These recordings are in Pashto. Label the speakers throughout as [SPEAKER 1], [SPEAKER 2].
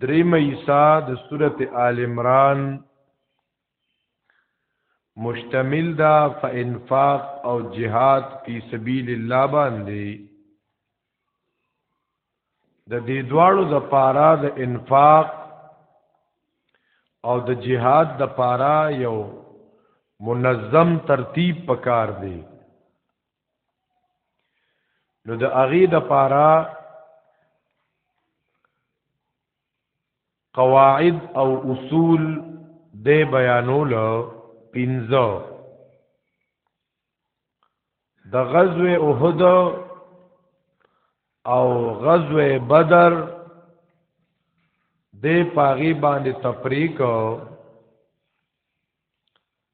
[SPEAKER 1] درې مېسا د سورته آل عمران مشتمل دا فانفاق او جهاد فی سبیل الله باندې د دې دواړو د پارا د انفاق او د جهاد د پارا یو منظم ترتیب پکار دی نو د اغي د پارا قواعد او اصول د بیانول پنځه د غزو احد او غزو بدر د پاغي باندې تفریق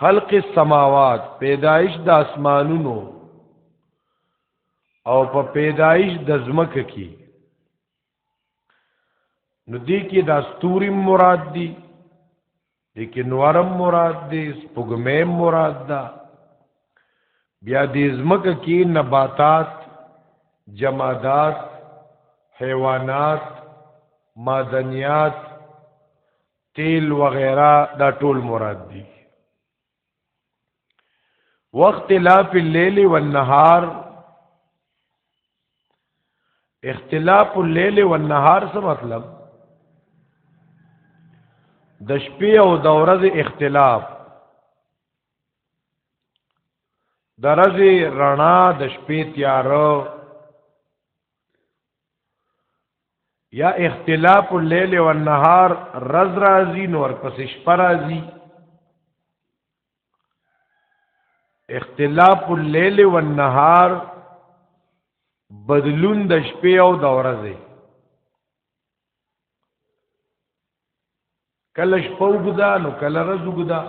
[SPEAKER 1] خلق السماوات پیدایش د اسمانونو او په پیدایش د زمکه کې نو دې کې د استوري مراد دي دې کې نورم مراد دي سپګمې مراد ده بیا دې زمکه کې نباتات جمادات حیوانات معدنیات تیل وغیرہ دا ټول مراد دي وقت لا فی اللیل والنهار اختلاف اللیل والنهار څه مطلب د شپې او د ورځې اختلاف د ورځې رڼا د شپې تیارو یا اختلاف اللیل و النهار رز رازی نور پس شپه رازی اختلاف اللیل و النهار بدلون د شپې او د ورځې کله شپه وګدا نو کله ورځ وګدا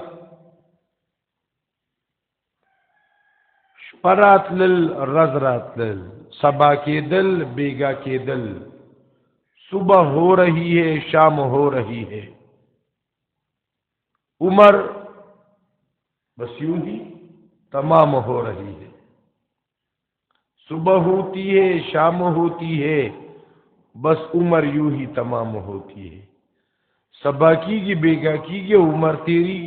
[SPEAKER 1] پرات لل رز رات لل سبا کی دل بیگا کی دل صبح ہو رہی ہے شام ہو رہی ہے عمر بس یوں ہی تمام ہو رہی ہے صبح ہوتی ہے شام ہوتی ہے بس عمر یوں ہی تمام ہوتی ہے سبا کی گی بیگا کی گی عمر تیری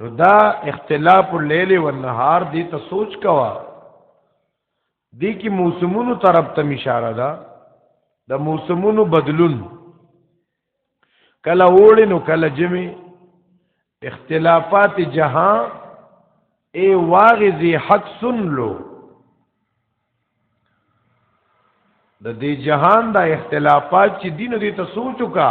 [SPEAKER 1] نو دا اختلاف اللیل و النهار دی ته سوچ کوا دی کی موسمونو طرف ته اشاره ده د موسمونو بدلون کله اوړي نو کله جمی اختلافات جهان ای واغزی حق سن لو د دې جهان دا اختلافات چې دین دې ته سوچو کا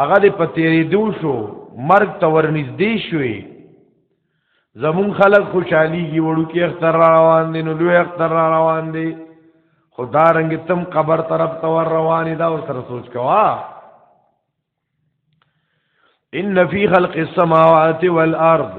[SPEAKER 1] هغه دې په تیریدو شو مرګ ته ورنږدې شوې زمون خلک خوشحالیږي وړو کې اختر را روان دي نو لوی اختر را روان دي خو دا رنګ تم قبر طرف ته ور روانې دا او سره سوچ کوا ان فی خلق السماوات والارض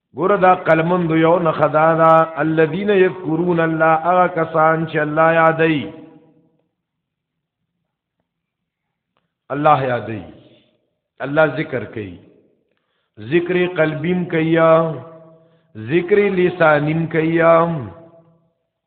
[SPEAKER 1] ګور دا قلمند یو نه خدا دا الذين يذكرون الله هغه کسان چې الله یادای الله یادای الله ذکر کوي ذکر قلبیم کیا ذکر لسانیم کیا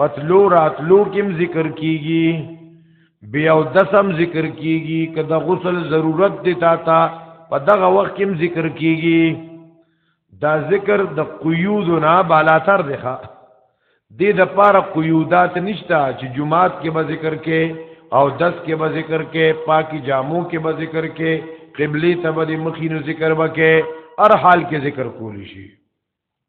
[SPEAKER 1] پتلو راتلو کم ذکر کیږي بیا او دسم ذکر کیږي کله غسل ضرورت دی تا ته په دغه وخت کم ذکر کیږي دا ذکر د قیود نه بالاتر دی ښا دې د پاره قیودات نشته چې جمعات کې به ذکر کې او دس کې به ذکر کې پاکي جامو کې به ذکر کې قبله ته به مخینو ذکر وکې هر حال کې ذکر کولی شي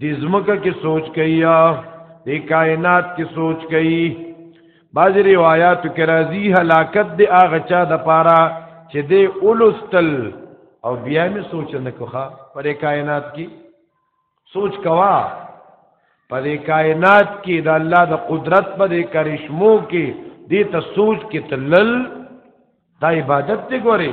[SPEAKER 1] د زمکه کې سوچ کوي د کائنات کې سوچ کوي بعض روایات کې راځي هلاکت د هغه چا د پاره چې د اولستل او بیا می سوچ نه کوخه پر کائنات کې سوچ کوا پر کائنات کې د الله د قدرت پر کرشمو کې دې ته سوچ کې تلل دا عبادت ته ګوري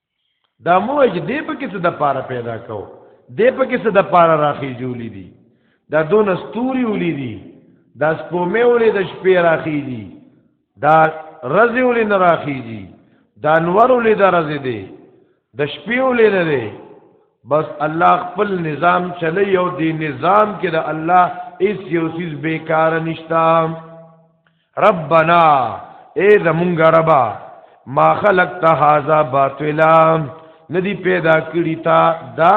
[SPEAKER 1] دا موج دې په کې څه د پاره پیدا کو دې په کې څه د پاره راخي جوړې دي دا دون استوري ولې دي دا سپومې ولې د شپې راخي دي دا رزي ولې نه راخي دي دا انور ولې د رزي دي د شپې ولې نه دي بس الله خپل نظام چلی او دی نظام کې د الله ایس یو سیز بیکار نشتا ربنا اے زمونږ ربا ما خلقت هذا باطلا ندی پیدا کړی تا دا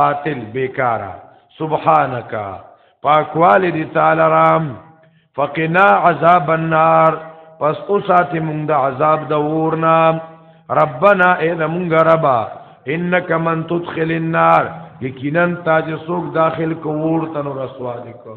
[SPEAKER 1] باطل بیکارا سبحانك پاکواله دی تعالی رام فقنا عذاب النار پس او ساتي مونږ د عذاب د ورنا ربنا اے زمونږ ربا انک من تدخل النار یقینا تاج سوق داخل کو ورته نو رسوا دي کو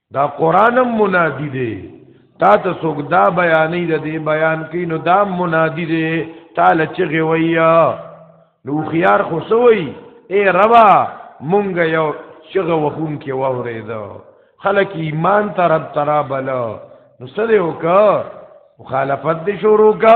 [SPEAKER 1] دا قران هم منادی دی تا ته څوک دا بیانې د دې بیان کوي نو دا منادی دی تعالی چغه ویا نو خيار خو سوی اے ربا مونږ یو چغه وخون کې وورید خلک ایمان تر ترابل نو سره وکړه مخالفت دې شروع کا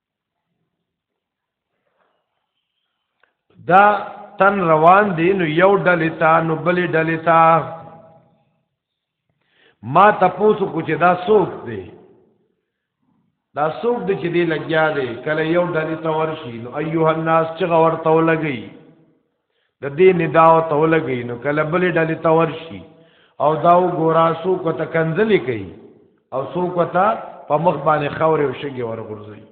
[SPEAKER 1] دا تن روان دی نو یو ډلې ته نو بلې ډلې ته ما تپوسو کو چې دا څوک دی دا څوک دی چې دی لګیا دی کله یو ډلې ته ورشي نو ایوه الناس چې غورته ولګي د دې ندا او تولګي نو کله بلې ډلې ته ورشي او دا وګورا سو کو ته کنځلې کوي او سو کو ته په مخ باندې خورې او شګي ورغورځي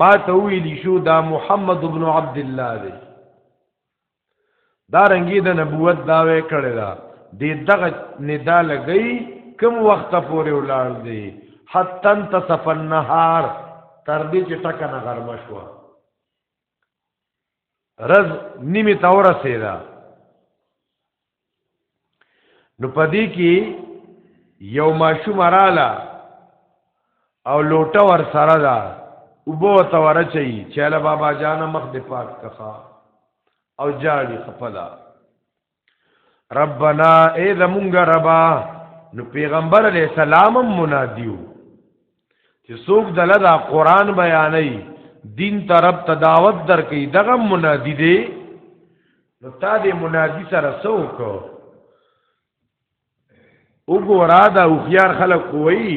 [SPEAKER 1] ما ته ویلی شو دا محمد ابن عبد الله دی دا رنګي د نبوت داوی کړی دا د دغه ندا لګی کم وخت پورې ولاړ دی حتن تصف النهار تر دې چې ټکنه غرمه شوه رز نیمه تور سیدا نو پدې کې یو ماشوم رااله او لوټه ور سره ده وبو ته ورچي چاله بابا جان مخ دې پاک کخا او جاړي خپلا ربنا اے زمونږ ربا نو پیغمبر علیہ السلام منادیو چې څوک دله دا قران بیانې دین طرف ته دعوت درکې دغه منادی دی نو تا دې منادی سره څوک وګورا دا خوخيار خلک کوي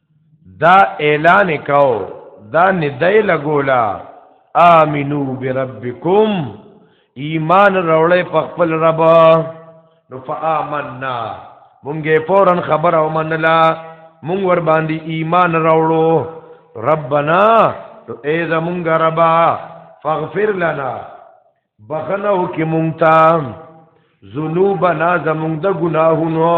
[SPEAKER 1] دا اعلان کاو دا ندای لګولا امنو بربکم ایمان راوړې په خپل رب نو فآمنا مونږه فورن خبر او منلا مونږ ور باندې ایمان راوړو ربنا تو اے زمونږ ربا فاغفر لنا بخنو کې مونږ ته ذنوبنا زمونږ د ګناهونو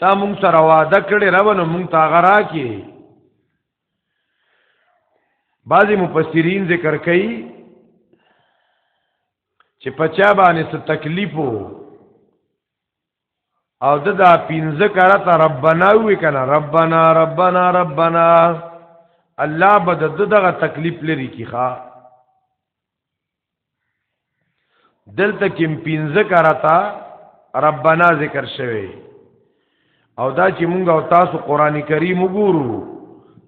[SPEAKER 1] تا مونږ سره وعده کړې رب نو مونږ ته هغه راکې بعضې مفسرین ذکر کوي چې په چا باندې څه تکلیف و او د دا پنځه کرته ربنا وی کنه ربنا ربنا ربنا الله بد دغه تکلیف لري کیخه دلته کې پنځه کرتا ربنا ذکر شوی او دا چې مونږ او تاسو قران کریم وګورو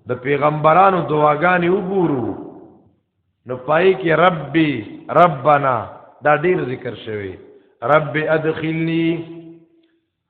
[SPEAKER 1] د پیغمبرانو دعاګانې وګورو نو پای کې ربي ربنا دا ډیر ذکر شوی رب ادخلنی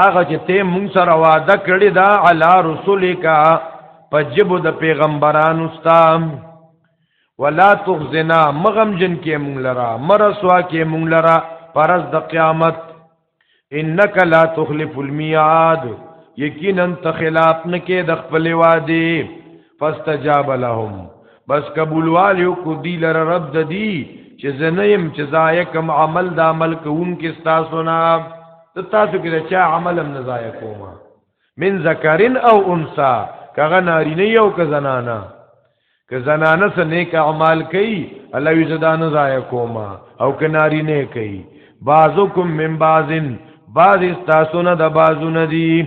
[SPEAKER 1] هغه چې ته مونږ سره وعده کړی دا علی رسولک په جبو د پیغمبرانو ستا ولا تخزنا مغم جن کې مونږ لرا مرسوا کې مونږ لرا پرز د قیامت انک لا تخلف المیعاد یقینا ته خلاف نه کې د خپل وعده فاستجاب لهم بس قبولوال یو کو دی لر رب د دی چې زنیم چې ضایع کم عمل د عمل کوونکې تاسو نه تاسو کې چې عمل هم نه ضایع کوما من ذکرن او انثى کغه نارینه یو که زنانه که زنانه سره نیک اعمال کوي الله یې زدا نه ضایع کوما او که نارینه کوي بعضکم من بعضن بعض تاسو نه د بعضو نه دي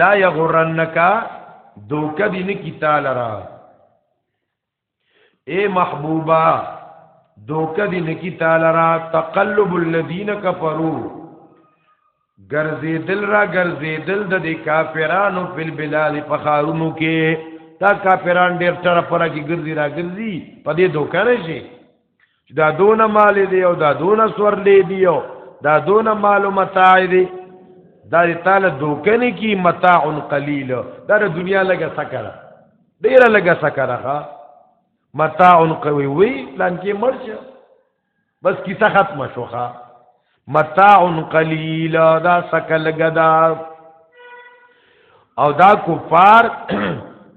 [SPEAKER 1] لا یغرنک دوک دی نکی تعالی را اے محبوبا دوک دی نکی تعالی را تقلب الذین کفروا ګرځیدل را ګرځیدل د دې کافرانو په بلاد په خارونو کې دا کافران ډیر تر پره کې ګرځي را ګرځي په دې دوکه نه شي چې دا دونه مال دی او دا دونه سورلې دی او دا دونه مال او متاع دی دا تعالی دوکنه کی متاع قلیل دا د دنیا لګه سکره ډیره لګه سکره ها متاع قوی وی لانکه مرشه بس کیسه ختمه شوخه متاع قلیل دا سکل غدا او دا کفار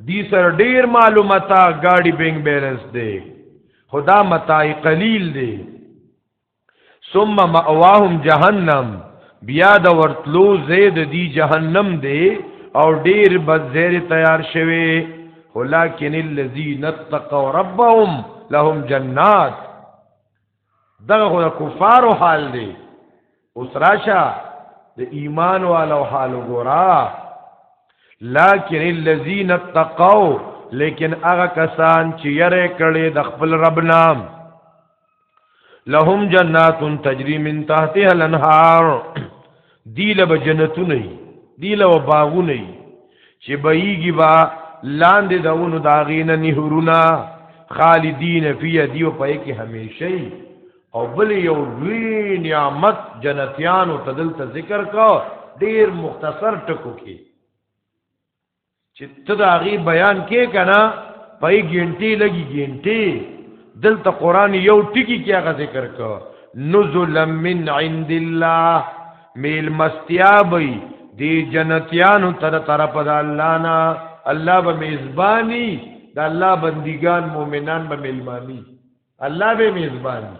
[SPEAKER 1] دی سر ډیر معلومات گاڑی بینګ بیلنس دی خدا متاع قلیل دی ثم مأواهم جهنم بیا د ورتلو زید دی جهنم دی او ډیر بزیر تیار شوی ولکن الذین اتقوا ربهم لهم جنات دغه خو د کفارو حال دی اوس راشه د ایمان والو حال وګورا لکن الذين اتقوا لیکن هغه کسان چې یره کړي د خپل رب نام لهم جنات تجري من تحتها الانهار دی له به جنتونه وي دی له به باغونه وي چې بهیږي به لاندې د اونو د هغې نه نهرونه خالدین فیه دیو په کې همیشه وي او بل یو لوی نعمت جنتیانو ته دلته ذکر کو ډیر مختصر ټکو کې چې ته دا غي بیان کې کنه پای ګینټي لګي ګینټي دلته قران یو ټکی کې هغه ذکر کو نزل من عند الله میل مستیابی دی جنتیانو تر طرف د الله نه الله به میزبانی د الله بندگان مؤمنان به میلمانی الله به میزبانی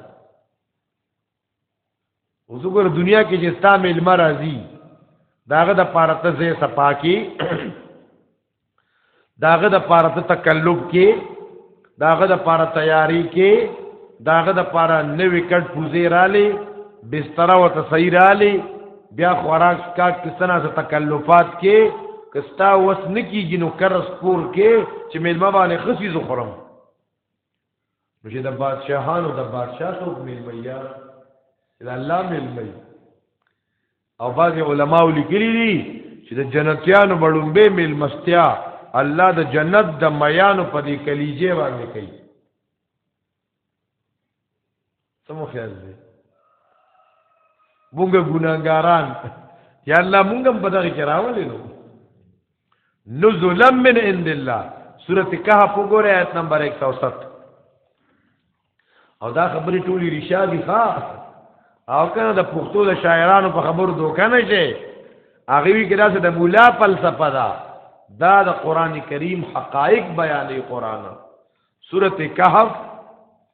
[SPEAKER 1] اوس وګوره دنیا کې چې ستا ملما راځي داغه د پاره ته زې صفا کې داغه د پاره ته تکلب کې داغه د پاره تیاری کې داغه د پاره نوې کټ پوزې رالې بستر او تصویر رالې بیا خوراک کا کسنا څه تکلفات کې کستا وس نکیږي نو کرس پور کې چې ملما باندې خسي زخرم نو چې د بادشاهانو د بادشاہ څوک ملمیا د الله ملمي او بعض علما لیکلي دي چې د جنتیانو بړومبه ملمستیا الله د جنت د میانو په دې کلیجه باندې کوي څه مو خیال دی مونږ ګناګاران یا الله مونږ هم په دغه کې راولې نو نزلا من عند الله سوره کهف وګوره آیت نمبر 107 او دا خبرې ټولې رښتیا دي ښا او کنه د پښتو د شاعرانو په خبرو دوکه نه شي هغه وی کې دا د مولا فلسفه ده دا د قران کریم حقایق بیانې قران سوره کهف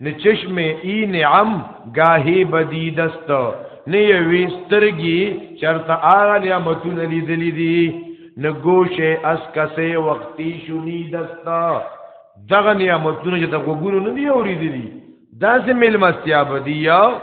[SPEAKER 1] نه چشم ای نعم گاهی بدی دست نه یوی سترگی چرت آغا نعمتون لیدلی دی نه گوش از کسی وقتی شنی دست دغه نعمتون چه تا گوگونو ندی اوری دی دا سی ملمستیا بدی یا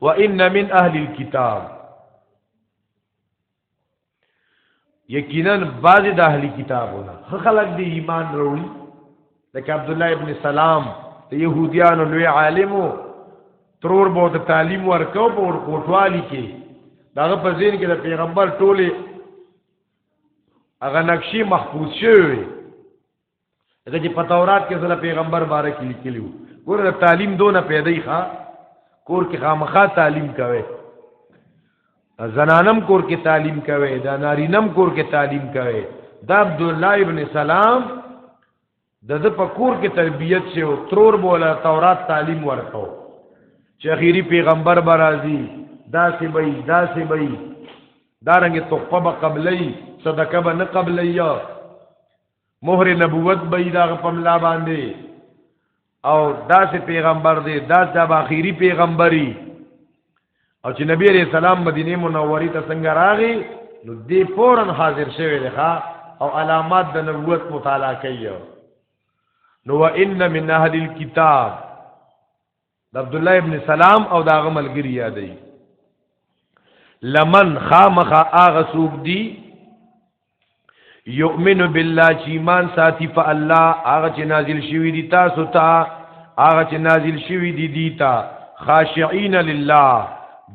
[SPEAKER 1] وان من اهل الكتاب یقینا بعض د اهل کتابونه خلق دی ایمان وروړي لکه عبد الله ابن سلام د يهوديانو لوی عالمو ترور بو د تعلیم ورکاو په ور کوټوالي کې داغه په ځین کې د پیغمبر ټوله هغه نقشې محفوظ شوی دا چې په تورات کې سره پیغمبر باره کې لیکلی وو ګوره تعلیم دونه پیدای ښا کور کې خامخا تعلیم کوي زنانم کور کې تعلیم کوي دا نارینم کور کې تعلیم کوي دا عبد الله ابن سلام د د په کور کې تربیت شي او ترور بوله تورات تعلیم ورکاو چې اخیری پیغمبر برازي دا سی بای دا سی بای دارنګ تخفه به قبلی صدقه به نه قبلی مهر نبوت به دا په ملا باندې او داسې پیغمبر دی دا د اخیری پیغمبري او چې نبی عليه السلام مدینه منورې ته څنګه راغی نو دی فورن حاضر شوی دی او علامات د نبوت مطالعه کوي نو ان من اهل الكتاب د عبد الله ابن سلام او دا غمل ګری یادې لمن خامخ اغه سوق دی یؤمن بالله چې ایمان ساتي په الله هغه چې نازل شوی دی تاسو ته هغه چې نازل شوی دی دی تا خاشعين لله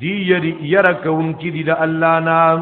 [SPEAKER 1] دی یری یره کون کی دی د الله نام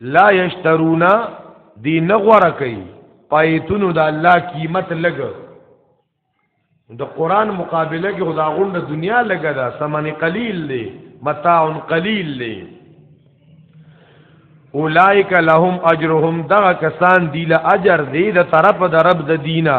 [SPEAKER 1] لا یشترونا دی نغوره کوي پایتونو د الله قیمت لګ د قران مقابله کې خدا غونډه دنیا لګا دا سمن قلیل دی متاع قلیل دی اولائک لهم اجرهم دا کسان دی له اجر دی د طرف د رب د دینه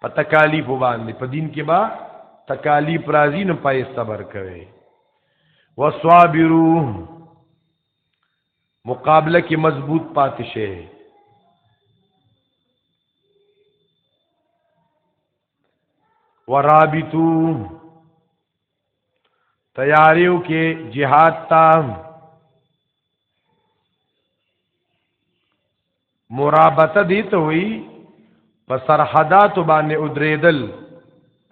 [SPEAKER 1] په تکالیف باندې په دین کې با تکالیف راځي نو پای صبر کوي وصابرو مقابله کې مضبوط پاتې شي ورابطو تیاریو کې جهاد تا مرابطه دی ته وی په سرحدات باندې ودریدل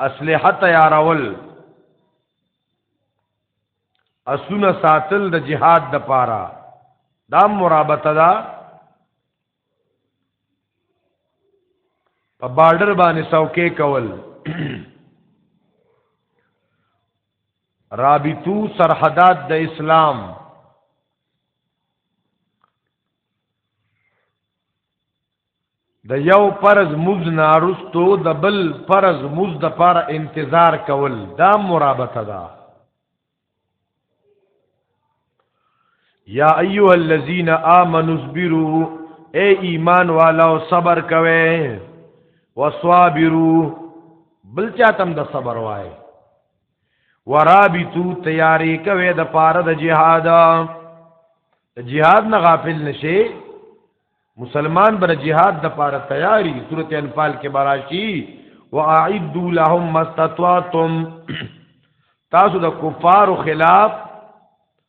[SPEAKER 1] اسلحه تیارول اسونه ساتل د جهاد د پاره دا مرابطه ده په بارډر باندې څوکې کول رابطو سرحدات د اسلام د یو فرض موز نارستو د بل فرض موز د پاره انتظار کول دا مرابطه ده یا ایها الذین آمنوا اصبروا اے ایمان والو صبر کوئ وصابروا بل چاته هم د صبر وای ورابطو تیاری کوي د پاره د جهاد جهاد نه غافل نشي مسلمان بر جهاد د پاره تیاری سورته انفال کې براشي واعدوا لهم مستطعتم تاسو د کفارو خلاف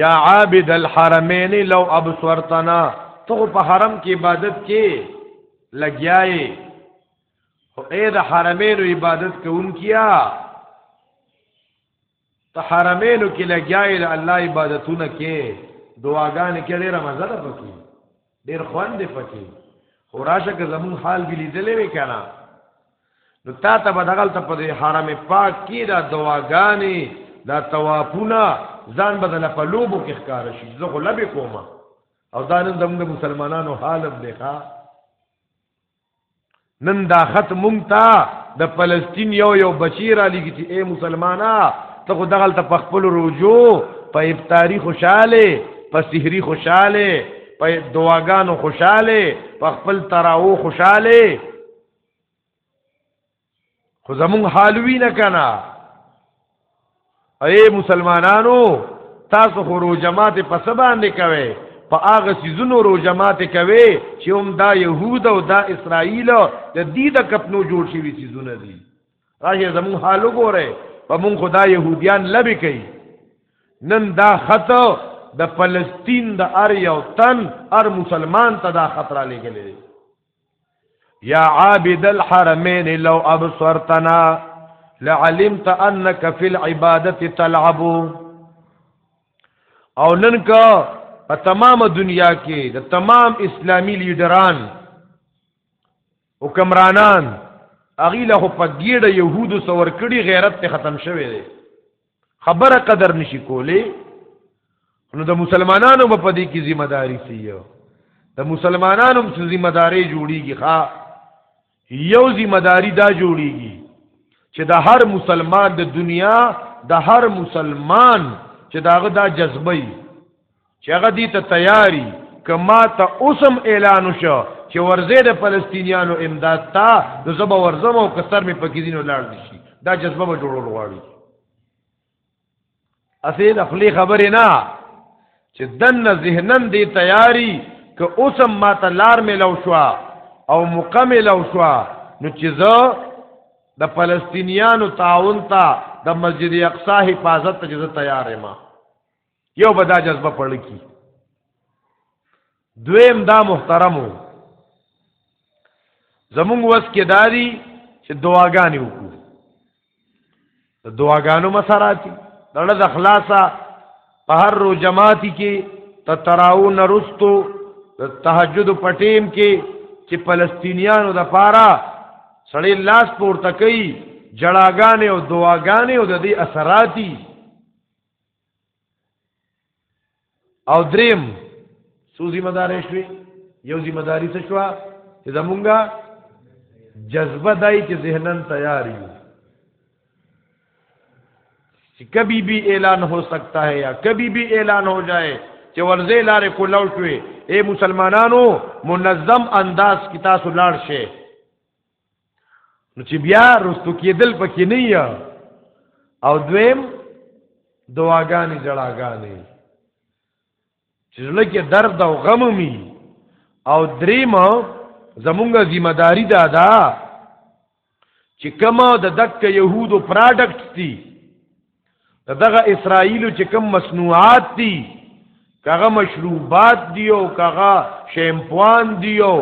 [SPEAKER 1] یا عابد الحرمین لو ابصرتنا ته په حرم کې عبادت کې لګیاي او اې د حرمینو عبادت کوونکیا ته حرمینو کې لګیاي د الله عبادتونه کې دعاګانې کې ډېر مزه ده پکې ډیر خوند دی پکې خو راشه که زمون حال به لیدلې وې کنه نو تا ته به دغلته په دې حرم پاک کې دا دواګانې دا توافونه ځان به د لپلوبو کې ښکار شي زه خو لبې کومه او دا نن زموږ مسلمانانو حال هم دی ښا نن دا خط مونږ ته د فلسطین یو یو بچی را لګی چې اے مسلمانا ته خو دغلت په خپل روجو په افطاری خوشاله په سحری خوشاله په دعاګانو خوشاله په خپل تراو خوشاله خو زمون حالوی نه کنا اے مسلمانانو تاسو خو رو جماعت په سبا نه کوي په هغه سيزونو رو جماعت کوي چې هم دا يهود او دا اسرائيل د دې د کپنو جوړ شوی سيزونه دي راځي زمون حال وګوره په مون خدا يهوديان لبي کوي نن دا خط د فلسطین د ار یو تن ار مسلمان ته دا خطر لګلې یا عابد الحرمین لو ابصرتنا لعلمت انك في العباده تلعب او نن کا په تمام دنیا کې د تمام اسلامی لیډران حکمرانان اغي له په ګیړه يهودو سور کړي غیرت ته ختم شوی دی خبره قدر نشي کولی نو د مسلمانانو په دې کې ذمہ داری سي یو د مسلمانانو څخه ذمہ داری جوړیږي ښا یو ذمہ داری دا جوړیږي چې د هر مسلمان د دنیا د هر مسلمان چې داغه دا جذبه چې هغه دې ته تیاری کما ته اوسم اعلان شو چې ورزه د فلسطینیانو امداد تا نو زبا ورزم او کثر می پکې دینو لاړ شي دا جذبه به جوړول غواړي اسی د خلی خبرې نه چې دنه ذهنن دی تیاری که اوسم ما ته لار ملو شو او مکمل او شو نو چې زه د فلسطینیانو تعاون ته د مسجد اقصا حفاظت ته تیار یم یو به دا جذبه پړ کی دویم دا محترمو زمونږ وس کې داري چې دعاګانې وکړو د دعاګانو مسراتي دړه د خلاصه په هر رو جماعتي کې ته تراو نرستو د تهجد پټیم کې چې فلسطینیانو د پاره سړی لاس پورته کوي جړاګانې او دعاګانې او د دې اثراتي او دریم څو ذمہ دار شوي یو ذمہ داری څه شو چې زمونږه جذبه دای چې ذهنن تیار یو چې کبھی بھی اعلان ہو سکتا ہے یا کبھی بھی اعلان ہو جائے چې ورځې لارې کولاو شوې اے مسلمانانو منظم انداز کې تاسو لاړ شئ نو چې بیا رستو کېدل پکې نه یا او دویم دواګانې جړاګانې چې لکه درد او غم می او دریم زمونږه ذمہ داری ده دا چې کما د دک يهودو پراډکټس دي دغه اسرائیل چې کوم مصنوعات دي کغه مشروبات دی او کغه شیمپوان دی او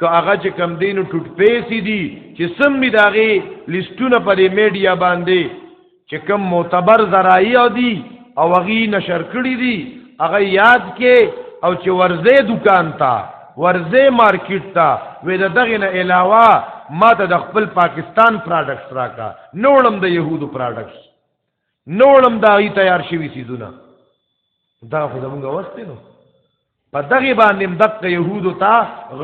[SPEAKER 1] کغه چې کم دینو ټوټ پیسې دي چې سم می داغي لیستونه په دې میډیا باندې چې کم معتبر ذرایع دي او هغه نشر کړی دي هغه یاد کې او چې ورزه دکان تا ورزه مارکیټ تا وې دغه نه علاوه ما ته د خپل پاکستان پروډکټس راکا نوړم د يهودو پراډکټس نوړم دا ای تیار شوی سيزونه دا خو زمونږ واسطه نو په دغه باندې دغه يهودو ته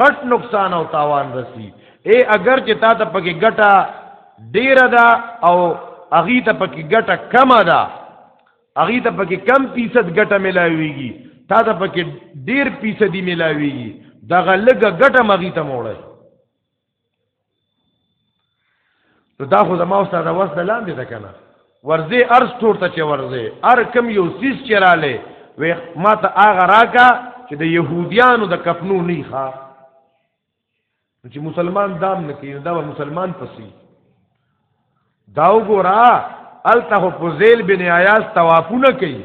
[SPEAKER 1] غټ نقصان او تاوان رسی اے اگر چې تا ته پکې ګټه ډیره ده او اغي ته پکې ګټه کم ده اغي ته پکې کم فیصد ګټه ملاويږي تا ته پکې ډیر فیصدي ملاويږي دغه لګه ګټه مغي ته موړی نو دا خو زما استاد وس د لاندې ده کنه ورځي ارز تور ته چې ورځي ار کم یو سیس چې رااله وې ما ته هغه راکا چې د يهوديانو د کفنو نه ښه چې مسلمان دام نه کوي دا مسلمان پسی دا وګورا الته فوزیل بن عیاض توافونه کوي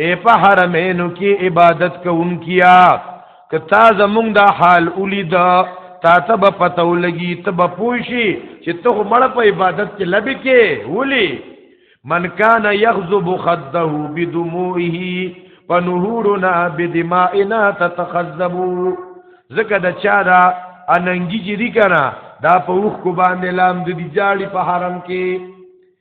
[SPEAKER 1] اے په حرمینو کې عبادت کوونکیا کتا زمونږ دا حال ولید تا ته به پته ولګي ته به پوښي چې ته مړ په عبادت کې لبي کې ولي من کان یغضب خده بدموعه فنهورنا بدمائنا تتخذب زکه د چا دا اننګي چې دي کنه دا په وښ کو باندې لام د دي جاړي په حرم کې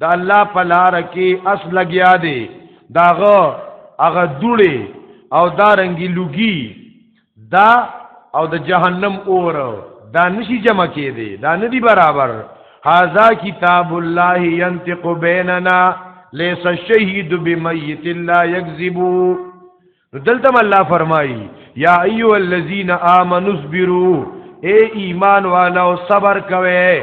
[SPEAKER 1] د الله په لار کې اس لګیا دی داغه هغه دوړي او دا رنګي لوګي دا او د جهنم اور دا نشي جمع کې دی دا نه دی برابر هاذا کتاب الله ينطق بيننا ليس الشهيد بميت لا يكذب دلته الله فرمایي یا ایو الذین آمنوا اصبروا اے ایمان والو صبر کوئ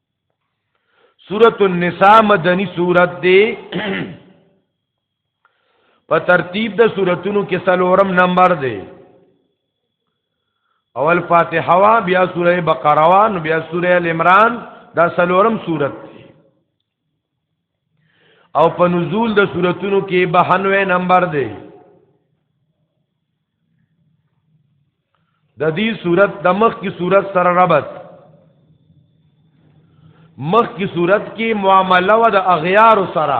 [SPEAKER 1] سورۃ النساء مدنی سورۃ دی په ترتیب د سوراتونو کې سلورم نمبر دی اول فاتحه وا بیا سوره بقره وا نو بیا سوره ال عمران دا سلورم سورۃ او په نزول د صورتونو کې 92 نمبر دی د دې صورت د مخ کی صورت سره ربط مخ کی صورت کې معامله و د اغیار سره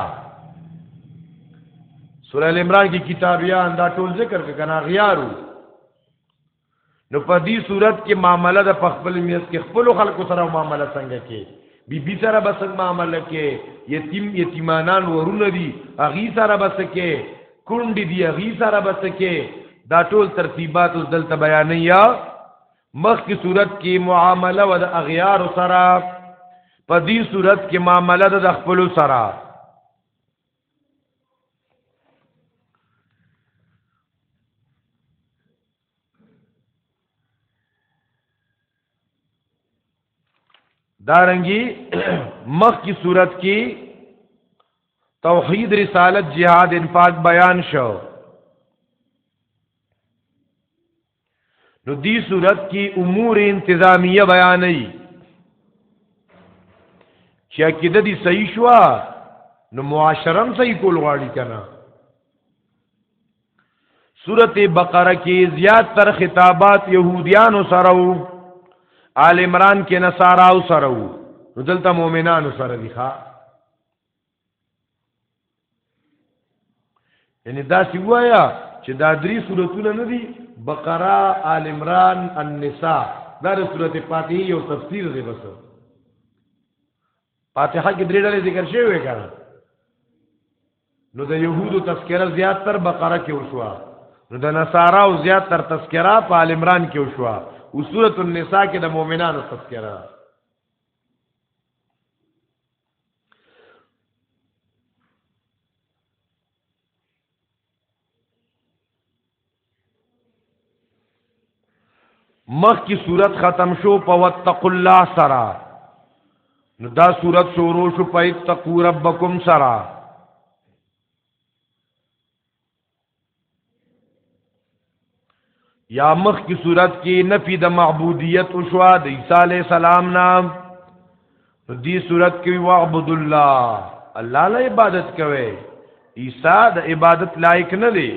[SPEAKER 1] سورہ ال عمران کې کتابیان دا ټول ذکر کنا اغیارو نو په دې صورت کې معامله د خپل میس کې خپل خلکو سره معامله څنګه کې بی بی سره به څنګه معامله کې یتیم یتیمانان ورونه دي اغي سره به سکه کونډې دي اغي سره به سکه دا ټول ترتیبات اوس دلته بیان یا مخ کی صورت کې معامله و د اغیار سره په دې صورت کې معامله د خپل سره دارنګي مخ کی صورت کی توحید رسالت جهاد انفاق بیان شو نو دی صورت کې امور انتظامیه بیانې چې عقیده دي صحیح شو نو معاشرم صحیح کول غواړي کنه سورته بقره کې زیات تر خطابات يهوديانو سره وو آل عمران کې نصاراو سره وو نو دلته مؤمنانو سره دي ښا یعنی دا سی وایا چې دا درې سورتونه نه دي بقره آل عمران النساء دا د سورته فاتحه یو تفسیر دی بس فاتحه کې درې ډلې ذکر شوی وي کړه نو د يهودو تذکرہ زیات تر بقره کې وشوه نو د نصارا او زیات تر تذکرہ په آل عمران کې وشوه او سورۃ النساء کې د مؤمنانو تذکرہ مخ کی صورت ختم شو په وتق الله سرا نو دا صورت شروع شو په اتقوا ربکم سرا یا مخ کی صورت کې نفی د معبودیت او شوا د عیسی علی السلام نام دی صورت کې وعبد الله الله له عبادت کوي عیسی د عبادت لایق نه دی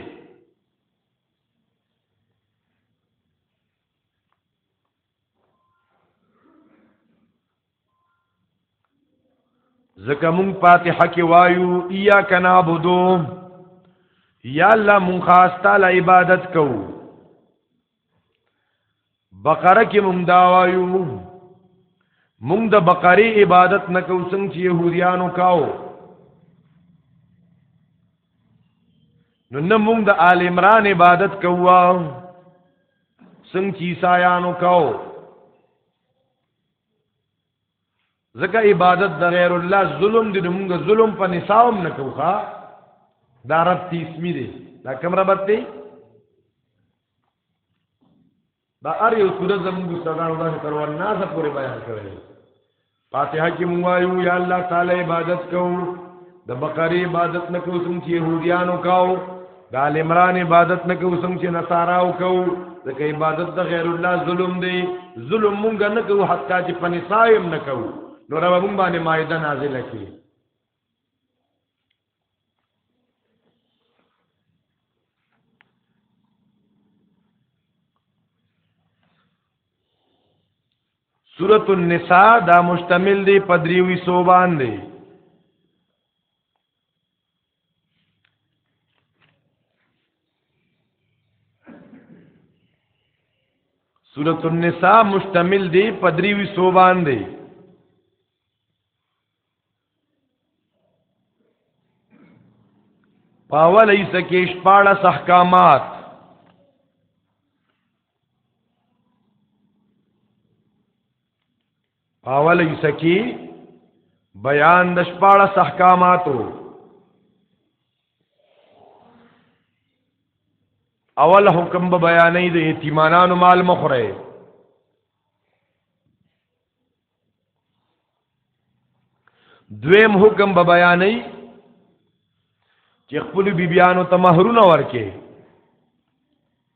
[SPEAKER 1] زکه مونږ فاتحه کې وایو ایا کنا بدو یا الله مونږ خاص تعالی عبادت کوو بقره کې مونږ دا وایو مونږ د بقره عبادت نه کوو څنګه چې يهوديانو کاو نو نه مونږ د آل عمران عبادت کوو څنګه چې عیسایانو کاو ځکه عبادت د غیر الله ظلم دی موږ ظلم په نساوم نه کوخه دا رب تیسمی دی دا کوم رب دی دا ار یو سورۃ زموږ ستادانو دا تر ورناس پورې بیان کړی فاتحه کې مونږ وایو یا الله تعالی عبادت کوو د بقره عبادت نه کوو څنګه چې يهوديانو کاو د آل عمران عبادت نه کوو څنګه چې نصارا وکاو ځکه عبادت د غیر الله ظلم دی ظلم مونږ نه کوو حتی چې په نصایم نه کوو نو رب مونږ باندې مائده نازله کړي سورۃ النساء دا مشتمل دی په دریوي سو باندې سورۃ النساء مشتمل دی په دریوي سو باندې پاول ایس کې شپاړس احکامات پاول ایسکی بیان د شپاړه احکاماتو اول حکم به بیانې د یتیمانو مال مخره دویم حکم به بیانې چې خپل بیبیانو ته مہرونه ورکې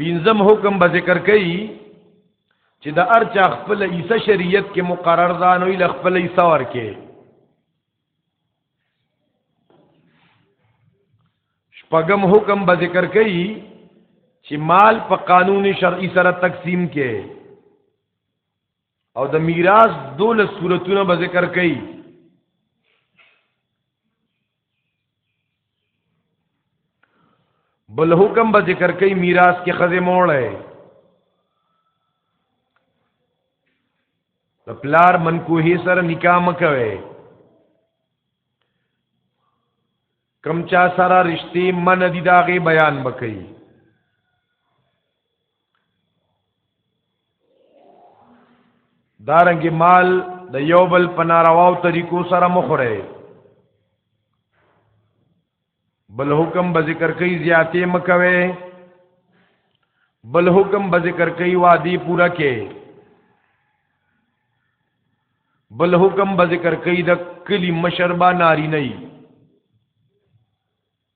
[SPEAKER 1] پینځم حکم به ذکر کړي چې د ارچا خپل عیسی شریعت کې مقرر ده نو له خپل عیسی ورکه شپږم حکم به ذکر کړي چې مال په قانوني شرعي سره تقسیم کې او د میراث دوله صورتونه به ذکر کړي بل حکم به ذکر کوي میراث کې خزه موړې د پلار منکوهي سره نکاح مکوي کم چا سره رشتي من دي داغه بیان بکئی دارنګ مال د یو بل په نارواو طریقو سره مخوره بل حکم به ذکر کوي زیاتې مکوي بل حکم به ذکر کوي وادي پورا کې بل حکم به ذکر کوي د کلی مشربا ناری نه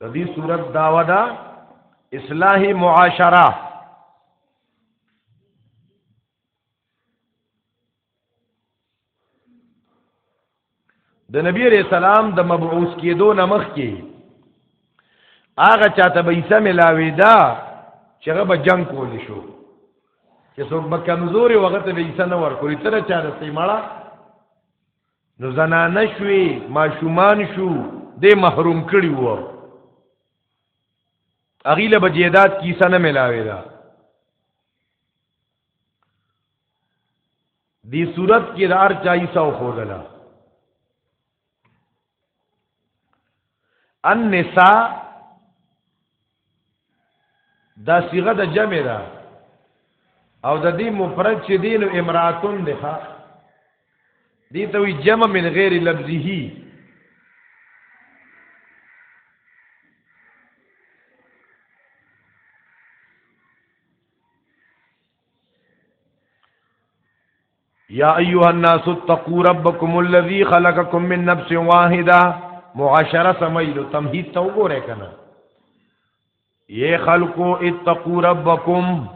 [SPEAKER 1] د دې صورت داوا ده اصلاح معاشره د نبی رسول سلام د مبعوث کېدو نمخ کې هغه چاته به ایسه ملاوي دا چې هغه به جنگ کول شو چې څوک به کمزوري وخت به ایسه نه ورکړي تر چا رسې مړه نو زنانه شوي ماشومان شو دې محروم کړي وو اغیله به جیدات کیسه نه ملاوي دا دی صورت کې دار چای سو خودلا النساء دا صيغه د جمع ده او د دې مفرد چې دین او امراتون ده ښا دي ته وی جمع من غیر لفظه یا ایها الناس اتقوا ربکم الذی خلقکم من نفس واحده معاشره سمایلو تمهید ته وګوره کنه یہ خلقو اتقوا ربکم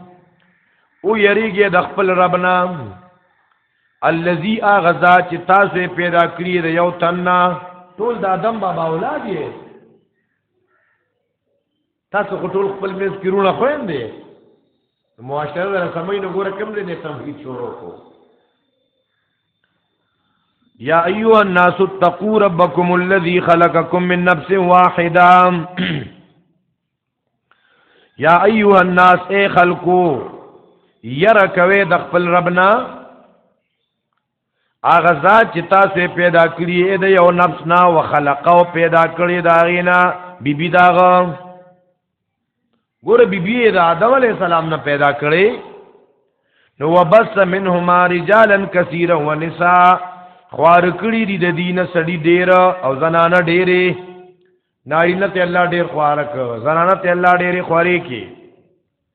[SPEAKER 1] او یریږي د خپل ربنا الذي اغذا چې تاسو پیدا کړی د یو تننا ټول د آدم بابا اولاد یې تاسو خو ټول خپل میز کې رونه خويندې معاشره در سمې نه ګوره کم دې نه تمهید شروع کو یا ایها الناس اتقوا ربکم الذی خلقکم من نفس واحده یا ایها الناس ای خلقو یره کوي د خپل ربنا هغه ذات چې تاسو پیدا کړی د یو نفس نه او خلق او پیدا کړی دا غینا بیبي داغه ګوره بیبي د آدم علی السلام نه پیدا کړی نو وبس منهما رجالا كثيرا ونساء خوار کړی دی د دینه سړی ډیر او زنانه ډیره نارینه ته الله ډیر خوارک زنانه ته الله ډیر خوارې کی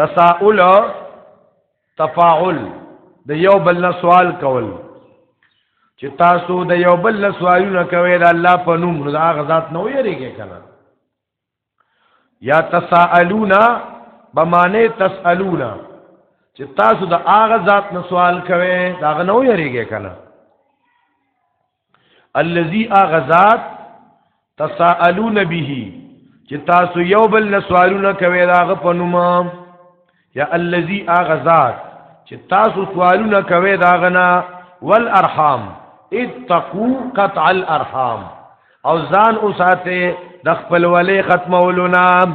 [SPEAKER 1] تساؤل تفاعل د یو بل نه سوال کول چې تاسو د یو بل نه سوالونه کوي د الله په نوم نو دا غزاد نه ویریږي کنه یا تساءلونا بمانه تسالونا چې تاسو د هغه ذات نه سوال کوي دا نه ویریږي کنه الذي اغذات تسالون به چې تاسو یو بل نه سوالونه کوي داغه په نوم یا الذي اغذات چې تاسو سوالونه کوي داغه نه والارحام اتقوا قطع الارحام او ځان اوساته د خپل ولې ختمولو نام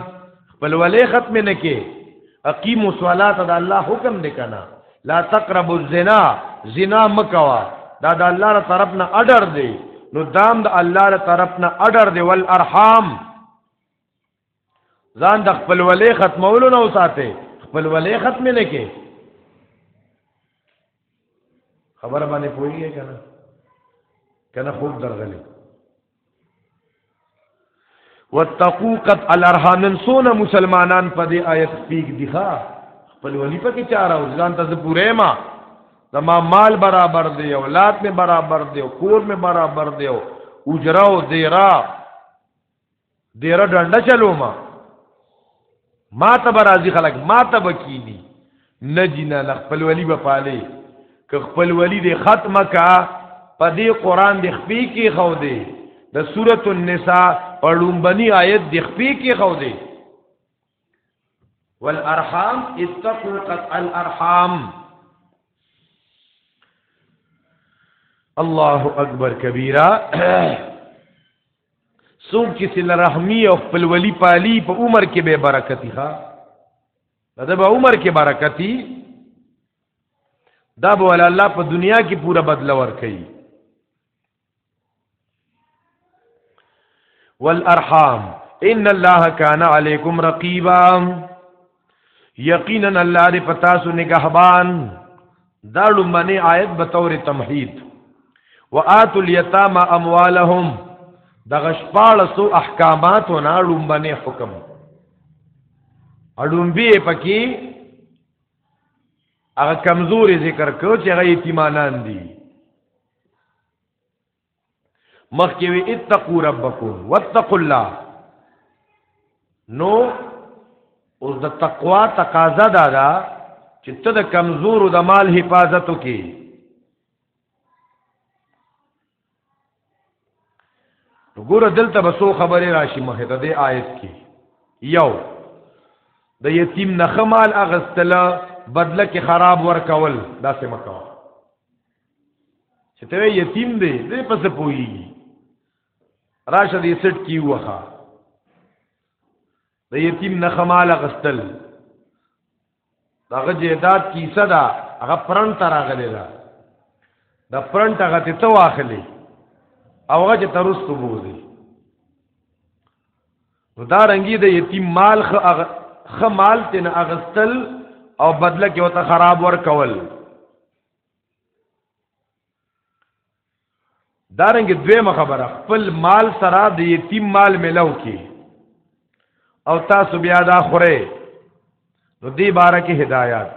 [SPEAKER 1] خپل ولې ختم نه کې اقیم الصلاه د الله حکم دی کنه لا تقرب الزنا زنا مکوا دا د الله تر طرف نه اډر دی نو دام د الله تر طرف نه اډر دی ول ارحام ځان د خپل ولې ختمولو نه وساته خپل ولې ختم نه کې خبر باندې پوهیږي کنه کنه خوب درغلی وتقو قد الارحامن سونه مسلمانان په دې آیت پیګ دي ښا خپل ولی په کې چاره او ځان ته پوره ما زما مال برابر دی اولاد می برابر دی کور می برابر دی اجرا او دیرا دیرا ډنډه چلو ما ما ته به راځي خلک ما ته به کینی نه جنا نه خپل ولی به پاله که خپل ولی دې ختمه کا په دې قران دې خپې کې خو دې د سورۃ النساء په لومبني آیت دې خپې کې خو دې والارحام اتقوا قطع الارحام الله اکبر کبیره څوک چې سل رحمی او خپل ولی پالی په عمر کې به برکتی ښا دا به عمر کې برکتی دا به ول الله په دنیا کې پورا بدل ور کوي والارحام ان الله کان علیکم رقیبا یقینا الله دې پتا سو نگهبان دا لمنه آیت به تور تمهید وآت الیتاما اموالهم د غشپاله سو احکامات او نه لمنه حکم اډوم به پکې هغه کمزوري ذکر کو چې هغه یتیمانان دي مخکې وی اتقوا ربکم واتقوا الله نو اوس د تقوا تقاضا دا ده چې ته د کمزورو د مال حفاظت وکې وګوره دلته به څو خبرې راشي مخه ته د آیت کې یو د یتیم نخمال اغستله بدله کې خراب ورکول دا سم کوه چې ته یتیم دی دې پس پوي راشه دې سټ کی وخه د یتیم نه خمال غستل دغه جیداد کیسه دا هغه پرن تر غلې دا د پرن هغه ته تو اخلي او هغه چې ترستو بوزي نو دا رنګي د یتیم مال خ خ مال تن اغستل او بدله کې وته خراب ور کول دارنګ دویمه خبره خپل مال سره د یتیم مال ملو کی او تاسو بیا دا خوره نو دی باره کې هدایات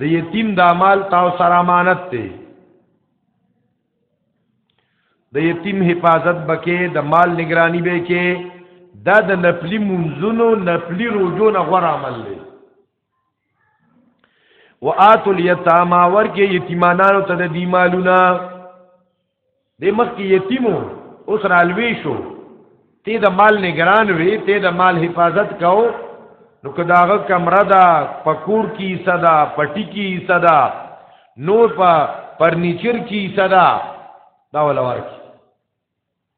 [SPEAKER 1] د یتیم د مال تاسو سره امانت دی د یتیم حفاظت بکې د مال نگرانی به کې دا د نپلی منځونو نپلی روزو نه غوړ عمل دی وآتو الیتاما ورکه یتیمانانو ته د دی مالونه د مخ کې یتیمو اوس رالوي شو تی د مال نگران وي تی د مال حفاظت کو نو که داغه کمره ده پکور کی صدا پټی کی صدا نور په فرنیچر کی صدا دا ولور کی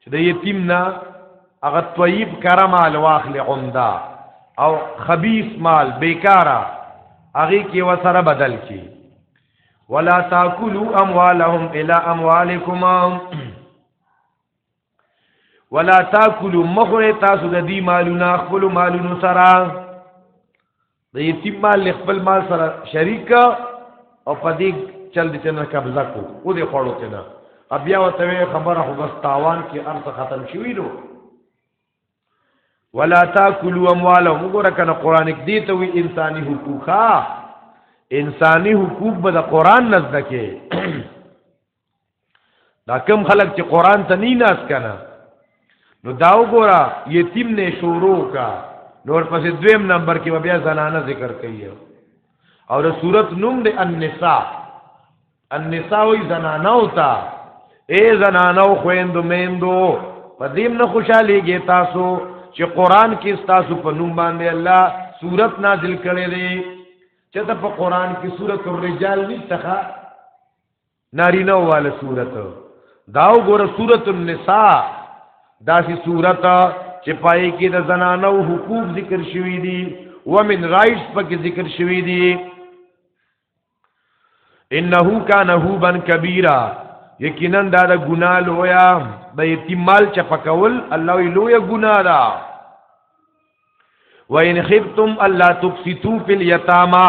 [SPEAKER 1] چې د یتیم نه هغه طیب کره مال واخلې عمده او خبیث مال بیکاره هغه کې وسره بدل کی ولا تاكلوا اموالهم الى اموالكم ولا تاكلوا مخره تاسو د دې مالونه خپل مالونو سره د یتیم مال له خپل مال سره شریک کا او په دې چل دې نه قبضه کو او دې خوړو ته نه بیا وته خبره خو بس تاوان کې ارث ختم شوی نو ولا تاكلوا اموالهم وګوره کنه قران کې دې ته وی انساني حقوقا انساني حقوق به د قران نزد کې دا کم خلک چې قران ته نه ناس کنه نو دا وګوره یتیم نه شروع کا نور پسې دویم نمبر کې بیا زنانه ذکر کوي او د صورت نوم دی النساء النساء وی زنانه وتا اے زنانه خويند میندو په دې نه خوشاله کې تاسو چې قران کې تاسو په نوم باندې الله صورت نازل کړي دي چې ته په قران کې سورۃ الرجال نشته نارینه والا صورت داو ګور صورت النساء داسی صورت چې پای کې د زنانو حقوق ذکر شوی دي ومن رائټس پکې ذکر شوی دي انه کان هوبن کبیره یقینا دا د ګنا لویا د یتیم مال چپکول الله وی لویا ګنا دا وان خفتم الله تقسطوا فی الیتاما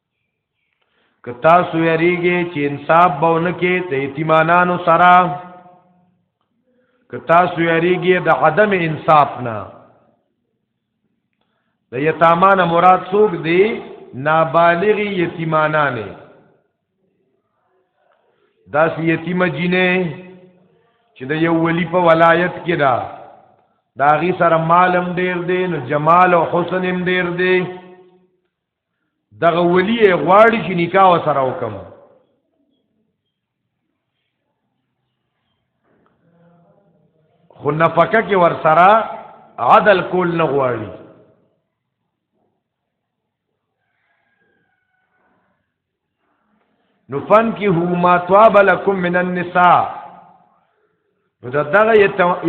[SPEAKER 1] که تاسو یریږئ چې انصاف به ونه کې د یتیمانانو سره که تاسو یریږئ د عدم انصاف نه د یتامان مراد څوک دی نابالغ یتیمانان داس یتیمه جینې چې د یو ولی په ولایت کې دا داغي سره مالم ډیر دی نو جمال او حسن هم ډیر دی دغه ولی غواړي چې نکاح وسره وکم خو نفقه کې ور سره عدل کول نه غواړي نو فن کی هو ما طاب لکم من النساء نو دا دغه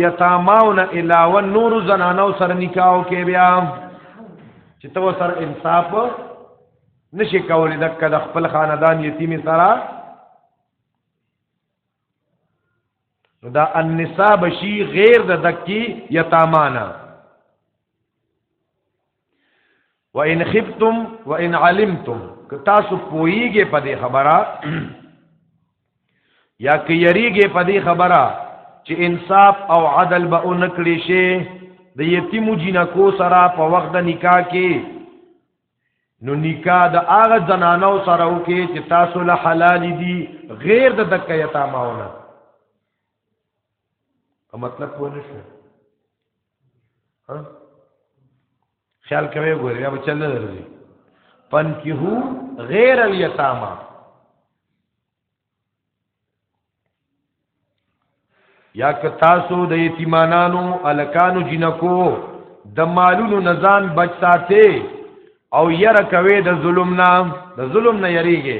[SPEAKER 1] یتاماونه علاوه نور زنانو سره نکاح کې بیا چې تو سره انصاف نشي کولای د کله خپل خاندان یتیم سره نو دا النساء بشي غیر د دکی یتامانا وان خفتم وان علمتم که تاسو پوئیږئ په دې خبره یا که یریږئ په دې خبره چې انصاف او عدل به اونکړي شي د یتیم جنکو سره په وخت د نکاح کې نو نکاح د هغه زنانو سره وکي چې تاسو له حلال دي غیر د دکې یتامونه مطلب پوه نه شو خیال کوي ګورې بیا بچل نه درځي فنکحو غیر الیتاما یا که تاسو د یتیمانانو الکانو جنکو د مالونو نزان بچ ساتي او یره کوي د ظلم نه د ظلم نه یریږي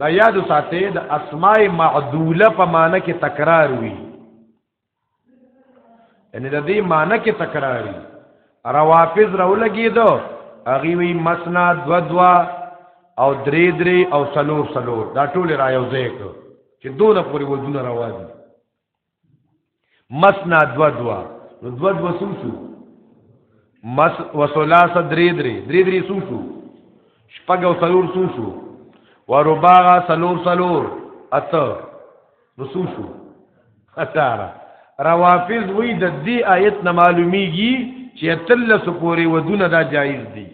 [SPEAKER 1] دا یاد ساتي د اسماء معدوله په معنی کې تکرار وي یعنی د دې معنی کې تکرار وي روافض راولګي دو اغي وی مسنا دو دوا او درې درې او سلور سلور دا ټول را یو ځای کو چې دونه پوری وجونه راوځي مسنا دو دو نو دو دو سو شو مس وسلاس درې درې درې درې سو شو شپږ او سلور سو شو ورباغا سلور سلور اته نو سو شو اتاره روافض وی د دې آیت نه معلومیږي چې تل سپوري ودونه دا جایز دي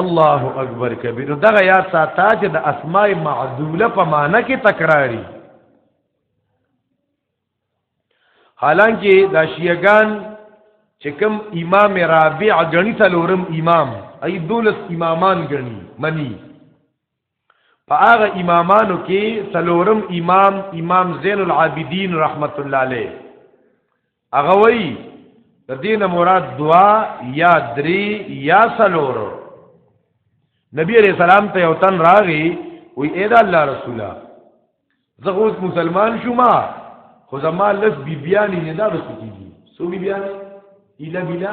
[SPEAKER 1] الله اکبر کبیر دغه یا ساته چې د اسماء معدوله په معنی کې تکراری حالانکه دا شیعگان چې کوم امام رابع غنی تلورم امام ای دولس امامان غنی منی په هغه امامانو کې څلورم امام امام زین العابدین رحمت الله علیه هغه وی د دینه مراد دعا یا درې یا څلور نبی علیہ السلام ته یو تن راغی وی اے دا الله رسوله زه اوس مسلمان شوم خو زما لس بی بیانی نه دا رسو کیږي سو بی بیانی الا بلا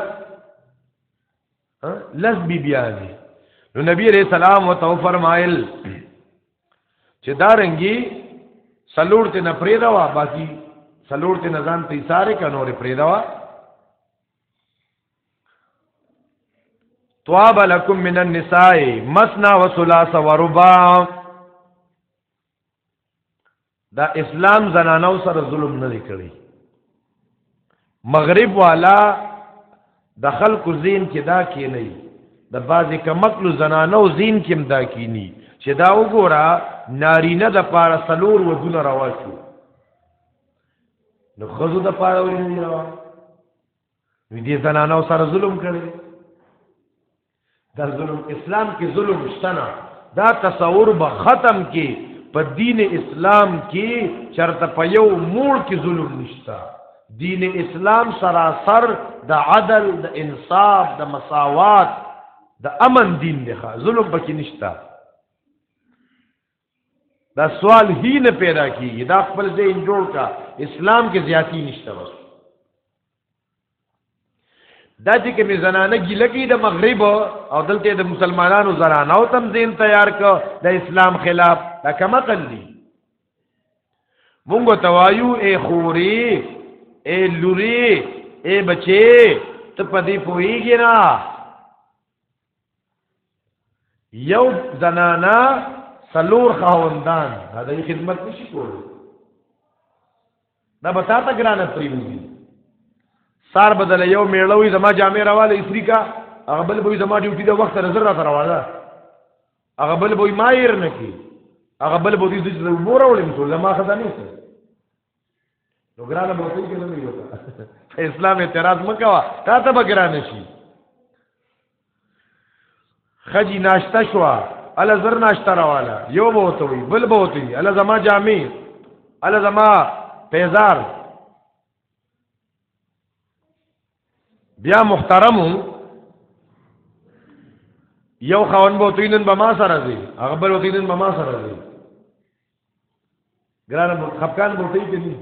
[SPEAKER 1] لس بی بیانی نو نبی علیہ السلام و تو فرمائل چې دا رنگی سلور ته نه پریدا وا باقی سلور ته نزان ته ساره ک نور پریدا وا طواب لکم من النساء مسنا و ثلاث و رباع دا اسلام زنانو سره ظلم نه کړی مغرب والا د خلکو زین کې دا کې نه د بازي کمکلو زنانو زین کې دا کې نه چې دا وګوره نارینه د پاره سلور ودونه روا شو نو خزو د پاره ولې نه روا وی دې زنانو سره ظلم کړي دا ظلم اسلام کې ظلم شته نه دا تصور به ختم کې په دین اسلام کې چرته په یو موړ کې ظلم نشته دین اسلام سراسر د عدل د انصاف د مساوات د امن دین دی ظلم پکې نشته دا سوال هی نه پیدا کیږي دا خپل ذهن جوړ کا اسلام کې زیاتی نشته بس دا چې کې می زنانه ګیله کې د مغرب او دلته د مسلمانانو زنانو تم ذهن تیار ک د اسلام خلاف دا کما کندي مونږ توایو اے خوري اے لوري اے بچي ته پدی پويږي نه یو زنانا سلور خاوندان دا د خدمت نشي کولی دا به تا ته ګرانه پریوزي سار بدل یو میړوي زما جامې راواله اسری کا هغه بل به زما ډیوټي د وخت سره زره راواله هغه بل به مایر نه کی هغه بل به دې چې مور ولې مسول زما خدای نه نو ګرانه به څه کې نه وي په اسلام اعتراض مکوا تا ته به ګران شي خجی ناشته شو ال زر ناشته راواله یو به وته وي بل به وته وي ال زما جامې ال زما پیزار بیا محترم یو خاون به وته نن به ما سره دی هغه بل وته نن به ما سره دی ګرانه مو خپکان بوټي کې دي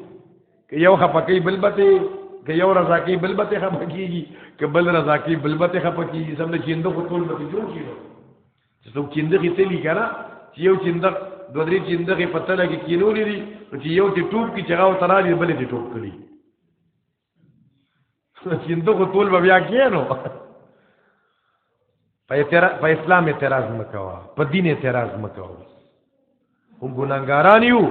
[SPEAKER 1] که یو خپکی بل بته که یو رضا کې بل بته خپکیږي که بل رضا کې بل بته خپکیږي سم نه کیندو خو ټول بته جوړ شي چې څوک کیندو کې تلی کنه چې یو کیندو دوه درې کیندو کې پته لګي کینولې دي چې یو ته ټوب کې چغاو ترالي بل دې ټوب کړي چینده خو ټول به بیا کینو په اسلام اعتراض مکوا په دین اعتراض مکوا هم ګناګاران یو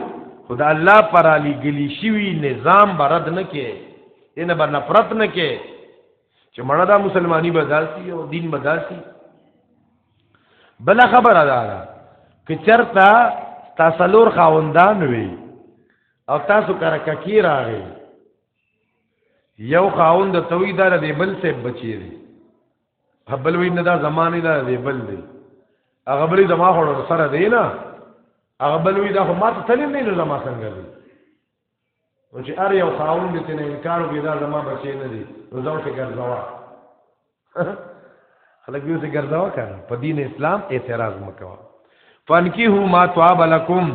[SPEAKER 1] خدا الله پر علی گلی شوی نظام برد نه کې ان بر نفرت نه کې چې مړه دا مسلمانی بداسي او دین بداسي بل خبره ده که چرته تاسو لور خاوندان وي او تاسو کرککی راغی یو خاون د توي دا د بل سه بچی دی خپل وی نه دا زمانه دا دی بل دی هغه بل زما خور سره دی نه هغه بل وی دا خو ماته تللی نه نو زما څنګه دی او چې ار یو خاون دې نه انکار وکړي دا زما بچی نه دی نو ځو ته ګرځوا خلک یو څه ګرځوا کنه په دین اسلام اعتراض مکوا فانکیه ما طاب لکم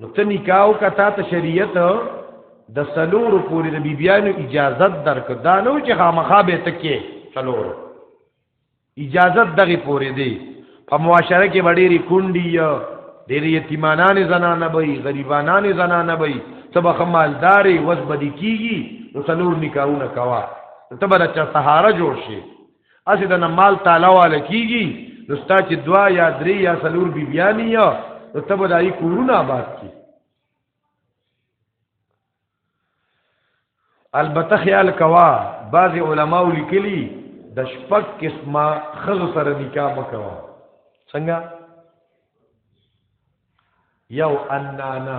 [SPEAKER 1] نو ته نکاو کتا ته شریعت د سلورو پوری د بیبیانو اجازت درک دا نو چې خامخا به تکې سلورو اجازت دغه پوری دی په معاشره کې وړيري کونډي ډېر یتیمانان زنانه وي غریبانان زنانه وي تبه خمالداري وس بدی کیږي نو سلور نکاونه کوا تبه د چا سهارا جوړ شي اسی د نمال تعالی والا کیږي نو ستا چې دوا یا درې یا سلور بی بیانی یا نو تب دای کورونه آباد کی البته خیال کوا بعض علما لیکلی د شپږ قسمه خزو سره نکاح مکوا څنګه یو انانا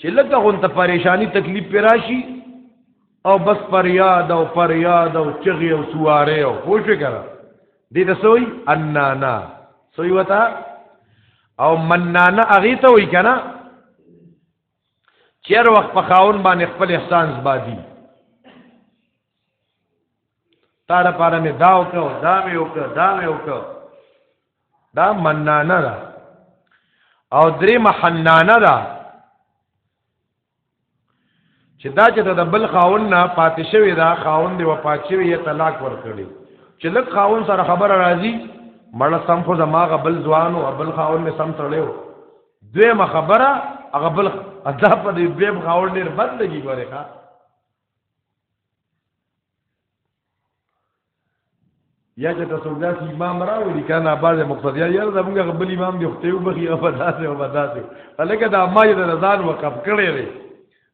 [SPEAKER 1] چې لکه غون ته پریشانی تکلیف پر راشي او بس پر یاد او پر یاد او چغي او سواره او پوه شو کړه دې ته سوی انانا سوی وتا او منانا اغه ته وای کنه چیر وخت په خاون باندې خپل احسان زبادي تا د پاره مې دا وکړو دا مې وکړو دا مې وکړو دا منانه ده او درې محنانه ده چې دا چې د بل خاون نه پاتې شوی دا خاون دی وفات شوی یا طلاق ورکړي چې لک خاون سره خبره راځي مړه سم خو زماغه بل ځوانو او بل خاون می سم تړیو دوی ما خبره هغه بل ادا په دې به خاون ډیر بد لګي ګوره ښا یا چې تاسو داسې امام راوړي کنه بعضه مقتدیان یاره دا موږ خپل امام دی خو ته وبخي او بداسه او بداسه الګا دا ما یې د ځان وقف کړی دی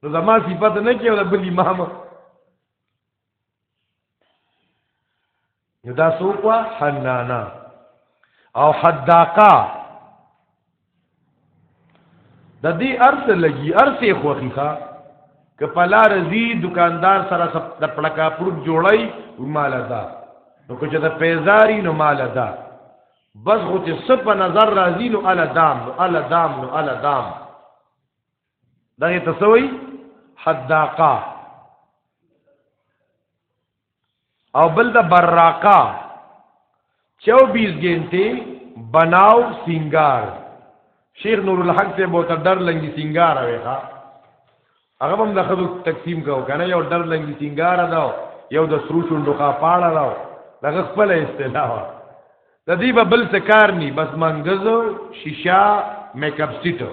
[SPEAKER 1] نو زما صفات نه کې ولا بل امام نو دا څوک وا حنانا او حداقا د دې ارث لګي ارث خوخي ښا که پلا رزي دکاندار سره سب د پړکا پروت جوړي مال ادا نو که چې د پیزاري نو مال ادا بس خو چې سپ نظر راځي نو ال دام نو ال دام نو ال دام دغه تسوي حداقه او بل د براقه 24 غنټه بناو سنگار شیخ نور الحق ته بوته ډر لنګي سنگار وي ها هغه هم د خدو تقسیم کاو کنه یو ډر لنګي سنگار دا یو د سرو شوندو کا پاړه دا دغه خپل اصطلاح د دې بل څه کار ني بس منګزو شیشه میک اپ سیټو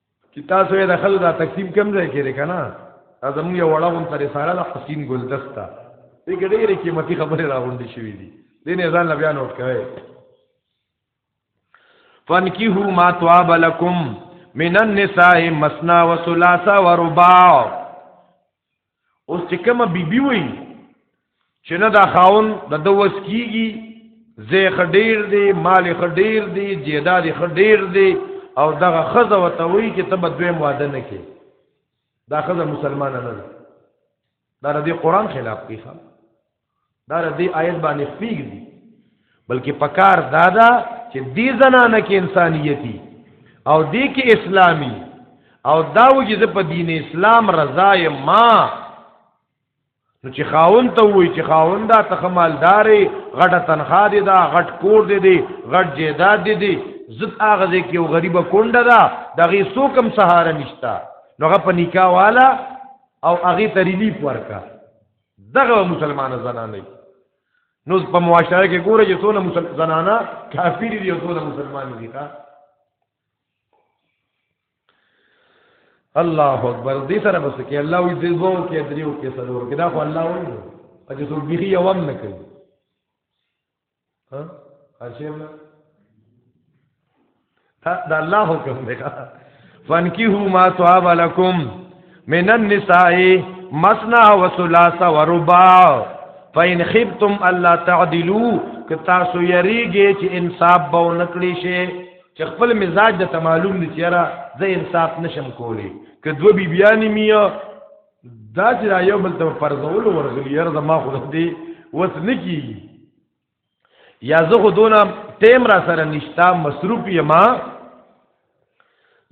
[SPEAKER 1] چې تاسو یې د خلکو دا تقسیم کم ځای کړی کنه دا زموږ یو وړه غونته رساله ده حسین ګلدسته دې کې ډېرې قیمتي خبرې راغونډې شوې دي دې نه ځان له بیا نوټ کوئ فانکیحو ما طاب لکم من النساء مثنا وثلاثا ورباع اوس چې کومه بیبي وي چې نه دا خاون د دوس کیږي زه خډیر دی مال خډیر دی جیداد خډیر دی او دغه خزه وتوي چې تب دویم واده نه کې دا خزه مسلمان نه ده دا د قران خلاف دی خان دا د دې آیت باندې خفیګ دي بلکې پکار دا ده چې دې زنانه کې انسانیتی او دې کې اسلامی او دا وجه زه په دین اسلام رضا یم ما نو چې خاون ته وای چې خاون دا تخمالدارې غټه تنخوا دی دا غټ کور دی دی غټ جیداد دی دی زت هغه دې کې یو غریب کونډه ده دغه سو کم سهار نشتا نو هغه په نکاح والا او هغه ته ریلیف ورکا دغه مسلمانه زنانه نو په معاشره کې ګوره چې څونه مسلمان زنانه کافر دي او څونه مسلمان دي ښا الله اکبر دې سره بس کې الله وي دې وو کې دریو کې سره ورکه دا خو الله وي چې څو بيخي یوم نه کوي ها ارشیف نه دا الله حکم دی فانکیحو ما طاب لکم من النساء مثنا وثلاث ورباع فإن خفتم الله تعدلوا که تاسو یریږئ چې انصاف به ونکړي شي چې خپل مزاج د معلوم دي چیرې زه انصاف نشم کولی که دو بیبیانی میا دا چې دا یو بل ته فرضولو ورغلی یاره زما خو دې وس نه کیږي یا زه خو دونه ټیم را سره نشتا مصروف یم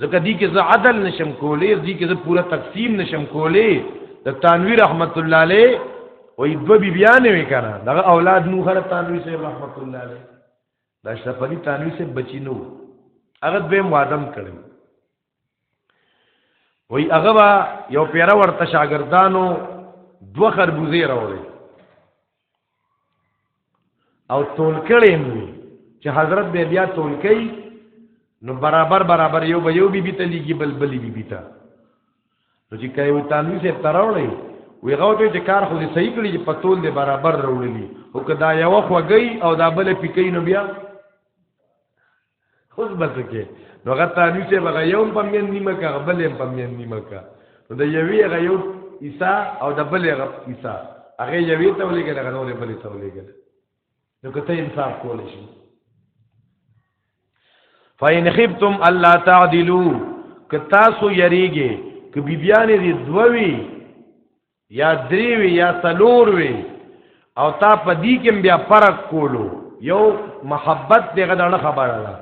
[SPEAKER 1] ځکه دې کې زه عدل نشم کولې دې کې زه پوره تقسیم نشم کولې د تنویر رحمت الله علیه او دو بی بیان وی کنه دا اولاد نو خره تنویر صاحب رحمت الله علیه دا شپدی تنویر صاحب بچی نو هغه به مادم کړو وی هغه با یو پیرا ورته شاګردانو دوه خربوزې راوړې او تول کړې مو چې حضرت به بیا تول کوي نو برابر برابر یو به یو بی بی ته لیږي بل بلی بی بی ته نو چې کای و تانوی سه تراوړې وی غو ته چې کار خو دې صحیح کړی چې پتول دې برابر راوړلې او کدا یو خوګي او دا بل پکې نو بیا خوش بس کې نو هغه تانوی چې هغه یو په مین نیمه کا بل هم په مین نیمه کا نو د یوی هغه یو عیسی او د بل هغه عیسی هغه یوی ته ولېګل هغه نور بل ته ولېګل نو کته انصاف کول شي فین خفتم الله تعدلوا ک تاسو یریږي ک بیبیانې دې دووي یا درې وي یا څلور وي او تا په دې کې بیا فرق کولو یو محبت دغه دړه خبره ده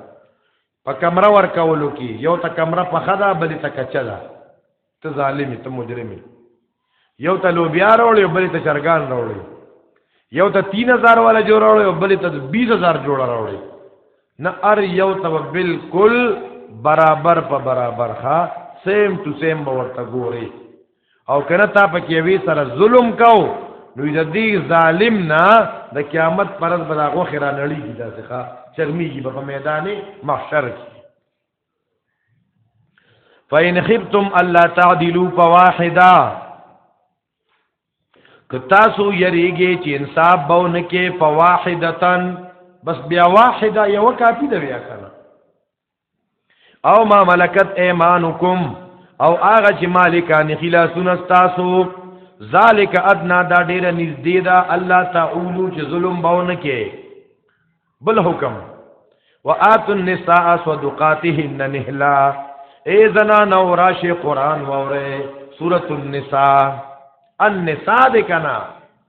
[SPEAKER 1] په کمره ور کولو کې یو ته کمره په خدا بلې ته کچه ده ته ظالم ته مجرم یو ته لوبیا راوړې او بلې ته چرګان راوړې یو ته 3000 والا جوړ راوړې او بلې ته 20000 جوړ راوړې نه ار یو ته بالکل برابر په برابر ښا سیم ټو سیم ورته ګوري او کنه تا پکې وی سره ظلم کاو نو د دې ظالم نه د قیامت پرز بلا غوخه را نړیږي دا څخه چرمیږي په میدان محشر کې فإن خفتم ألا تعدلوا فواحدا کتاسو یریږي چې انصاف باو نه کې فواحدتن بس بیا واحده یو کافی دی بیا کنه او ما ملکت ایمانکم او هغه چې مالکان خلاصونه تاسو ذالک ادنا دا ډیره نږدې ده الله تعالی چې ظلم باونه کې بل حکم وآت النساء صدقاتهن نهلا اے زنا نو راشه قران وره سورۃ النساء النساء دې کنا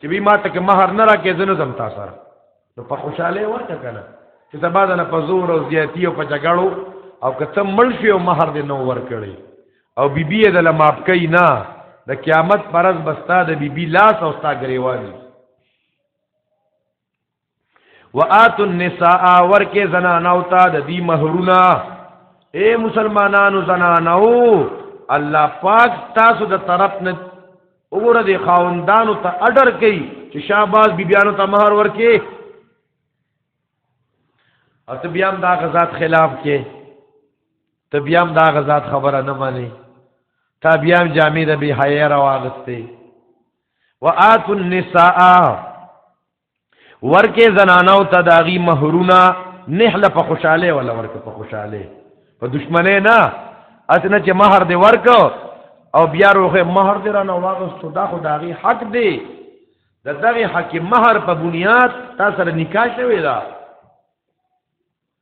[SPEAKER 1] چې وی ماته کې مہر نه راکې زنه زم تاسو سره نو په خوشاله ورته کنه چې سبا نه په زور او زیاتی او په جګړو او کته مړ شي او مہر دې نو ور کړی او بیبي دې له ماپ کوي نه د قیامت پرز بستا د بیبي لاس او ستا غریوانی وآت النساء ورکه زنانو ته د دې مہرونه اے مسلمانانو زنانو الله پاک تاسو د طرف نه وګوره د خاوندانو ته اډر کوي چې شاباز بیبیانو ته مہر ورکه او ته بیا هم دا غزاد خلاف کې ته بیا هم دا غزاد خبره نه مانی تا بیا هم جامې د بی حیا راوغسته وآتوا النساء ورکه زنانو ته داغي مہرونه نحله په خوشاله ولا ورکه په خوشاله په دشمنه نه اسنه چې مہر دی ورکو او بیا روغه مہر دی رانه واغستو دا خو داغي حق دی د دغه حق مہر په بنیاد تاسو سره نکاح شوی دا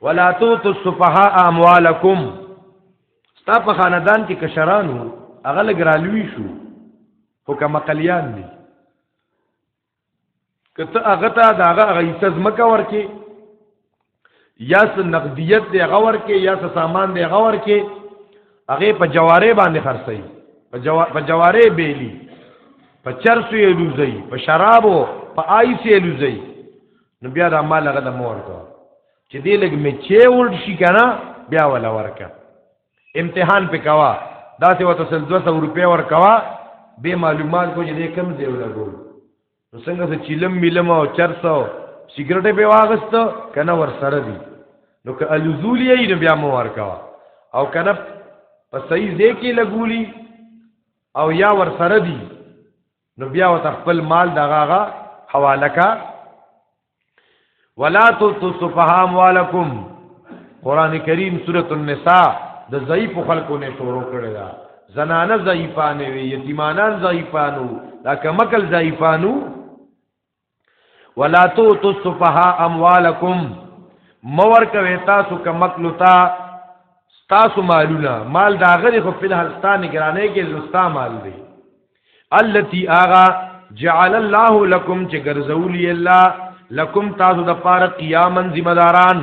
[SPEAKER 1] ولا توتوا السفهاء اموالکم ستا په خاندان کې کشرانو هغه لګرالوي شو خو کوم قلیان دي کته هغه ته دا هغه غیث زمکه ورکي یا س نقدیت دی هغه ورکي یا س سامان دی هغه ورکي هغه په جواره باندې خرڅي په جوا په جواره بیلی په چرسو یې لوزي په شرابو په آیس یې لوزي نو بیا دا مال هغه د مور کو چې دې لګ می چې ولټ شي کنه بیا ولا ورکا امتحان په کوا دا څه وته سل 200 روپیا ور کوا به معلومات کو چې دې کم دی ولا ګول نو څنګه چې چیلم ملم او 400 سیګریټ په واغست کنه ور سره دی نو که الوزولی ای نو بیا مو ور کوا او کنه په صحیح ځای کې لګولی او یا ور سره دی نو بیا وت خپل مال دغه غا حواله کا ولا تلتصفها اموالکم قران کریم سورۃ النساء د ضعیف خلکو نه شروع کړی دا زنانه ضعیفانه وی یتیمانان ضعیفانو دا کمکل ضعیفانو ولا تو تصفها اموالکم مور کوي تاسو کمکلو تا تاسو مالونه مال دا غری خو په هلستان نگرانه کې زستا مال دی التي اغا جعل الله لكم چې ګرځولي الله لكم تاسو د پاره قیامن ذمہ داران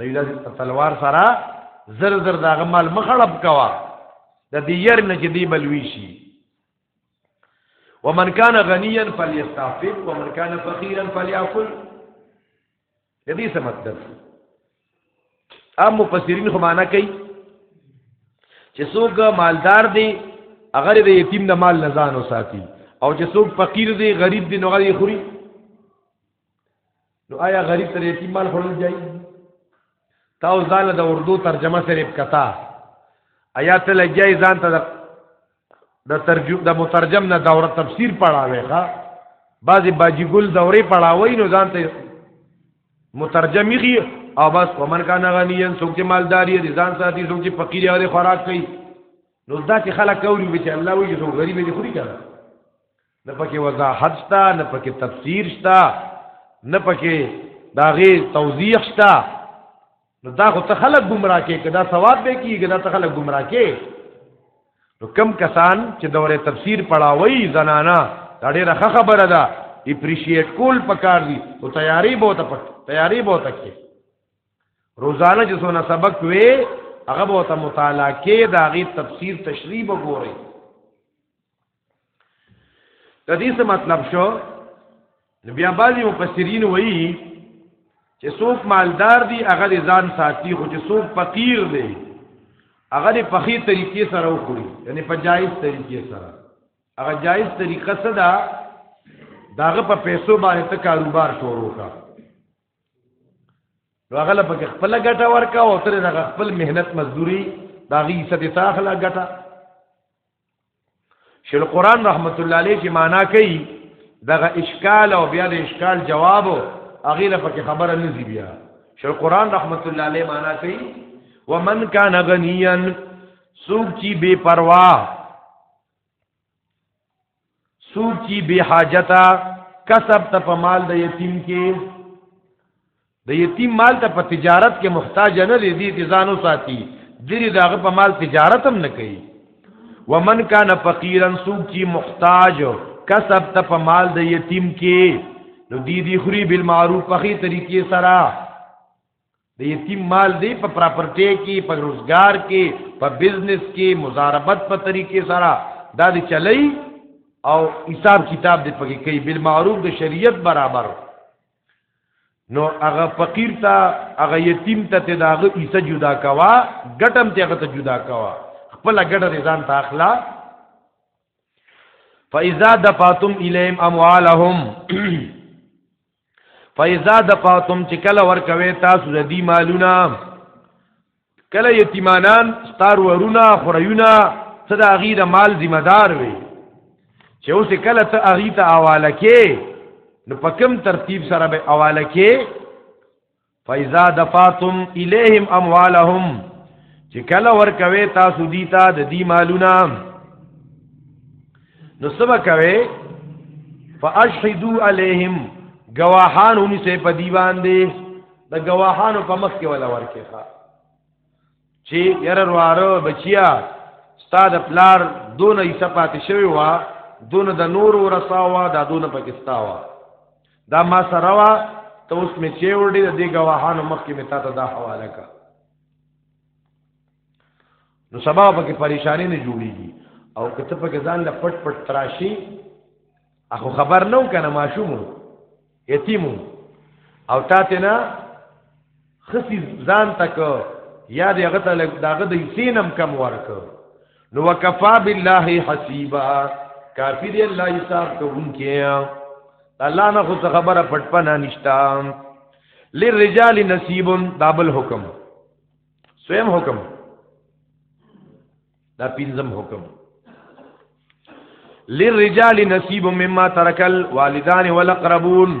[SPEAKER 1] لیلا په تلوار سره زر زر دا غمال مخړب کوا د دې ير نه چې دی بلوي شي ومن كان غنيا فليستعفف ومن كان فقيرا فليعفل د دې څه مطلب عام مفسرین خو معنا کوي چې څوک مالدار دی هغه د یتیم د مال نه ځان وساتي او چې څوک فقیر دی غریب دی نو هغه یې خوري نو آیا غریب تر یتیم مال خورل جایز دی تا اوس ځان د اردو ترجمه سره کتا آیات له جای ځان ته د ترجمه د مترجم نه دوره تفسیر پڑھاوي ښا بعضی باجی ګل دورې پڑھاوي نو ځان ته مترجمی غي او بس ومن کان غنیان څوک چې مالداری دي ځان ساتي څوک چې فقیر دی خوراک کوي نو دا چې خلک کوي چې الله وایي چې غریب دي خوري کنه نه پکې وضاحت شته نه پکې تفسیر شته نه پکې داغه توضیح شته نو دا خو ته خلک گمراه کې کدا ثواب به کیږي دا ته خلک گمراه کې نو کم کسان چې دوره تفسیر پڑھاوي زنانا دا ډیره ښه خبره ده اپریشیټ کول پکار دي او تیاری به ته پک تیاری به ته کې روزانه چې سونه سبق وي هغه به ته مطالعه کې دا غي تفسیر تشریح وګوري د دې څه مطلب شو بیا بعضی مفسرین وایي چې څوک مالدار دی هغه د ځان ساتي خو چې څوک فقیر دی هغه د پخې طریقې سره وخوري یعنی په جایز طریقې سره هغه جایز طریقه څه ده داغه په پیسو باندې ته کاروبار شروع کا نو هغه له پکې خپل ګټه ورکا او تر هغه خپل مهنت مزدوري داغي ستې تاخلا ګټه شل قران رحمت الله علیه چې معنا کوي دغه اشکال او بیا د اشکال جواب هغه له پکې خبره نه دی بیا شل قران رحمت الله علیه معنا کوي ومن کان غنیا سوق چی بے پروا څوک چې بی حاجتا کسب ته په مال د یتیم کې د یتیم مال ته په تجارت کې محتاج نه دی دی ځانو ساتي دری داغه په مال تجارت هم نه کوي ومن کان فقیرا سوق کی محتاج کسب ته په مال د یتیم کې نو دی دی خوري بالمعروف په خي طریقې سره د یتیم مال دی په پراپرټي کې په روزګار کې په بزنس کې مزاربت په طریقې سره دا دی چلی او حساب کتاب دی پکې کوي بالمعروف د شریعت برابر نو هغه فقیر ته هغه یتیم ته ته داغه ایسه جدا کوا ګټم ته هغه ته جدا کوا خپل ګټه ځان ته اخلا فاذا دفعتم الیم اموالهم فایزا د فاطم چې کله ورکوي تاسو د دې مالونه کله یتیمانان ستار ورونه خریونه څه د هغې د مال ذمہ دار وي چې اوس کله ته هغې ته حواله کې نو په کوم ترتیب سره به حواله کې فاذا دفعتم الیهم اموالهم چې کله ورکوي تاسو دی ته د دې مالونه نو سبا کوي فاشهدوا علیهم گواهان هم سه په دی باندې د گواهانو په مخ کې ولا ورکه چې یره ورواره بچیا ستا د پلار دونه یې صفات شوی وا دونه د نور ورساوا دا دونه پکستاوا دا ما سره وا ته اوس می چې وړي د دې گواهانو مخ کې متا ته دا حواله کا نو سبا پکې پریشانی نه جوړیږي او کته پکې ځان له پټ پټ تراشي اخو خبر نو کنه ماشوم یتیم او تا ته نه خسی ځان تک یا دی هغه ته داغه د سینم کم ورک نو وکفا بالله حسیبا کافی دی الله حساب کوونکی الله نه خو خبره پټپنا نشتا للرجال نصیب دابل حکم سویم حکم دا پنځم حکم للرجال نصیب مما ترک الوالدان والاقربون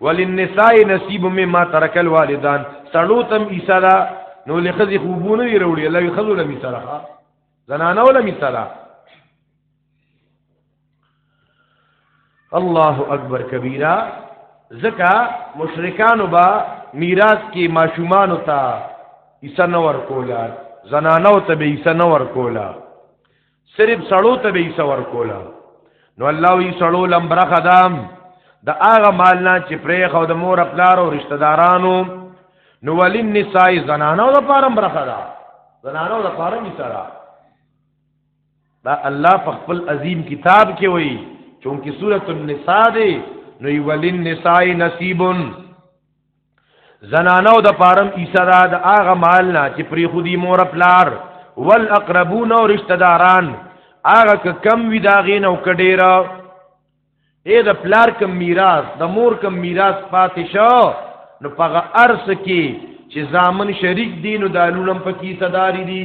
[SPEAKER 1] وللنساء نصیب مما ترک الوالدان سړو تم عیسی دا نو لخذ خوبونه وروړي الله یخذ لم سره زنانه ولم سره الله اکبر کبیره زکا مشرکانو با میراث کې ماشومانو ته ایسا نور کولا زنانو ته به ایسا نور کولا صرف سړو ته به ایسا ور کولا نو الله وی سړو لمبر خدام د هغه مال نه چې پرې خو د مور خپل او رشتہ دارانو نو ولین نساء زنانو د پاره برخه ده زنانو د پاره نساء دا الله په خپل عظیم کتاب کې وایي چونکی سورۃ النساء دی نو ولین نساء نصیبن زنانو د پارم عیسی دا د هغه مال نه چې پری خودي مور پلار والاقربون او رشتہ داران هغه ک کم وی دا غین او کډیرا اے د پلار کم میراث د مور کم میراث پاتې شو نو پغه ارس کې چې زامن شریک دین او دالولم پکې صداري دي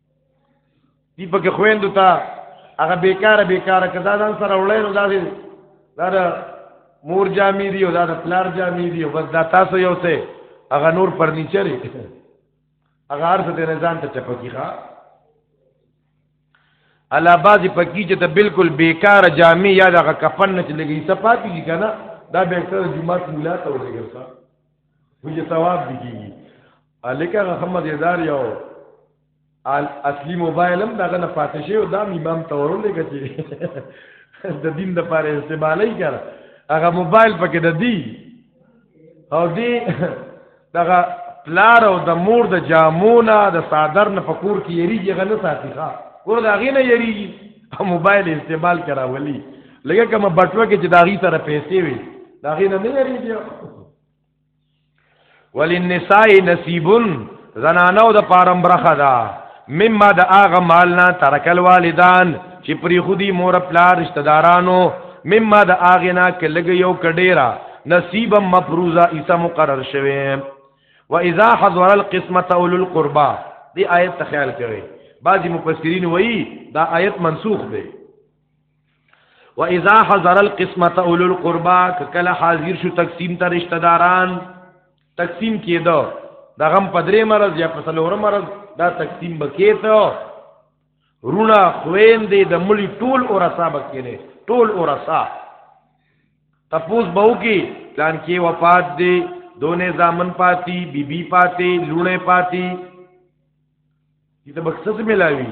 [SPEAKER 1] دی په کې خويندو ته هغه بیکاره بیکاره کدا ځان سره وړي نو دا دې دا مور جامې دی او دا د پلار جامې دی بس دا تاسو یو څه هغه نور فرنیچر هغه هر څه د نظام ته چپکی ښا الا بازي پکی چې ته بالکل بیکاره جامې یا د کفن نه چلېږي صفاتی دي کنه دا به اکثر جمعه مولا ته ورګرځا وجه ثواب دي کیږي الکه هغه هم مزیدار یو اصلي موبایل هم دغه نه پاتې شي او دا امام ته ورولېږه چې د دین د پاره استعمالي کړه هغه موبایل پکې د دی او دی دغه پلار او د مور د جامونه د صادر نه فکر کې یریږي هغه نه ساتي ښا ور دا غي نه یریږي او موبایل استعمال کرا ولي لکه کوم بټوه کې چې داغي سره پیسې وي داغي نه نه یریږي وللنساء نصیب زنانو د پارم برخه ده مما د اغه مالنا ترکل والدان چې پری خودي مور پلار رشتہ دارانو مما د اغه نا کلګ یو کډیرا نصیب مفروضه ایسا مقرر شوی و اذا حضر القسمه اول القربا دی آیت تخیل کوي بعضی مفسرین وایي دا آیت منسوخ دی و اذا حضر القسمت اول القربا کله حاضر شو تقسیم ته رشتہ داران تقسیم کېدو د غم پدری مرز یا پسلور مرز دا تقسیم بکیته رونا خويندې د ملي ټول اورسا بکینه ټول اورسا تپوس بہو کی پلان کې وفات دی دونه زامن پاتی بیبي بی پاتی لونه پاتی دې ته مقصد ملاوي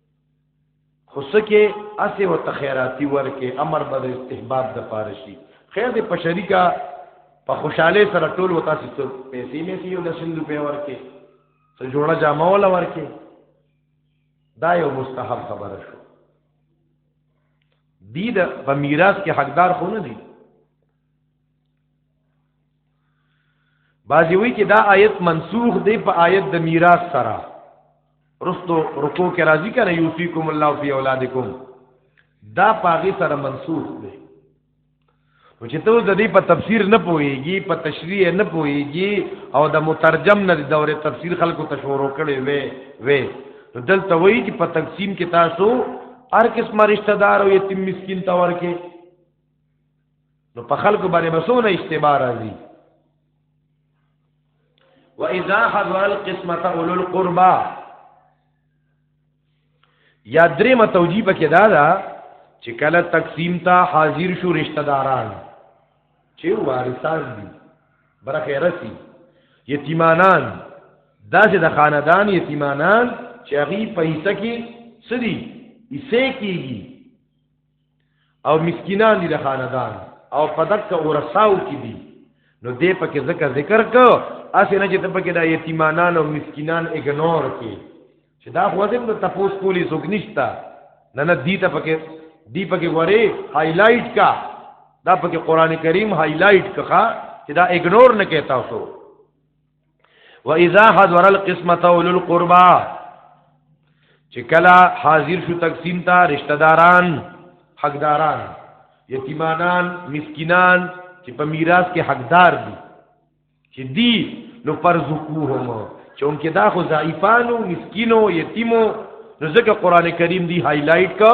[SPEAKER 1] خو سکه اسی و تخیراتی ورکه امر بد استحباب د پارشی خیر د پشریکا په خوشاله سره ټول وتا سي پیسې مې سي یو لسل روپې ورکه څه جوړه جامه ولا ورکه دا یو مستحب خبره شو دی د په میراث کې حقدار خو نه دی بازی وی چې دا آیت منسوخ دی په آیت د میراث سره رستو رکو کې راځي کنه یوسیکم الله فی اولادکم دا پاغي سره منسوخ دی نو چې ته د دې په تفسیر نه پويږي په تشریح نه پويږي او د مترجم نه د دور تفسیر خلکو ته شروع کړي وي وي دلته وایي چې په تقسیم کې تاسو هر قسم رشتہ دار او یتیم مسکین ته ورکه نو په خلکو باندې بسونه اجتماع راځي واذا حضر القسمه اولو القربى یا درې متوجی پکې دا دا چې کله تقسیم ته حاضر شو رشتہ داران چې وارثان دي برخه رسی یتیمانان داسې د خاندان یتیمانان چې هغه پیسې کې سدي یې کېږي او مسکینان دي د خاندان او په دک ورساو کې دي نو دې پکې ذکر ذکر کو اسې نه چې ته پکې دا یتیمانان او مسکینان اګنور کې چې دا خو دې ته تفوس کولی څوک نشتا نه نه دي ته پکې دي پکې وره هایلایټ کا دا پکې قران کریم هایلایټ کا چې دا اګنور نه کې تاسو و اذا حضر القسمه اول القربا چې کله حاضر شو تقسیم ته رشتہ داران حقداران یتیمانان مسکینان چې په میراث کې حقدار دي چې دی نو پرزقوهم چونکه دا خو ضعیفانو مسکینو یتیمو نو ځکه قران کریم دی هایلایټ کا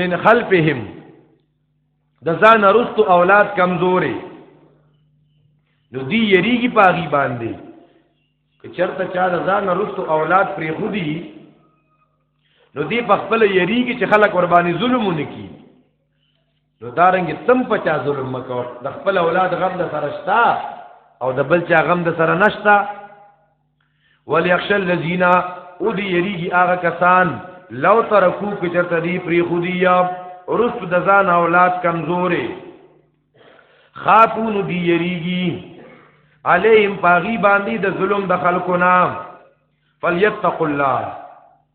[SPEAKER 1] من خلفهم د ځان رستو اولاد کمزوري نو دی یریږي پاغي باندې که چرته چا د ځان رستو اولاد پرې خودي نو دی په خپل یریږي چې خلک ور باندې ظلم ونکي نو دارنګ تم په چا ظلم مکو د خپل اولاد غم د سره شتا او د بل چا غم د سره نشتا وليخشى الذين اودي يريږي هغه کسان لو ترکو کچرته دی پری خودیا رست د ځان اولاد کمزورې خافون دی یریږي علیهم پاغي باندې د ظلم د خلکو نام فلیتق الله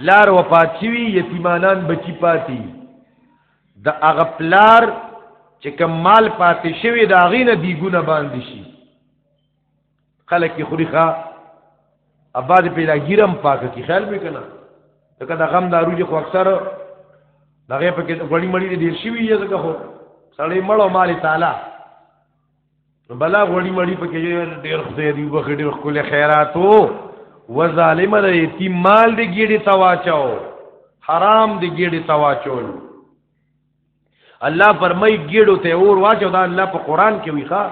[SPEAKER 1] پلار وفات شوی یتیمانان بچی پاتې د هغه پلار چې کوم مال پاتې شوی د هغې نه دیګونه باندې شي خلک یې خوري ښه اباد پیدا ګیرم پاکه کې خیال به کنه دغه د غم دارو چې خو اکثر دغه په کې غړي مړي ډیر شي وي ځکه خو سړی مړو مال تعالی بلا غړي مړي پکې ډېر خدای دی وبخ ډېر خپل خیرات وو و ظالم د یتیم مال دی ګیډي تواچاو حرام دی ګیډي تواچول الله فرمای ګیډو ته اور واچو دا الله په قران کې ویخا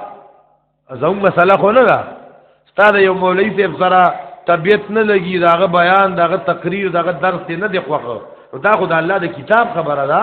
[SPEAKER 1] زوم مسله خو نه ده ستاد یو مولوی صاحب سره طبیعت نه لګي داغه بیان داغه تقریر داغه درس نه دی خوخه دا خو د الله د کتاب خبره ده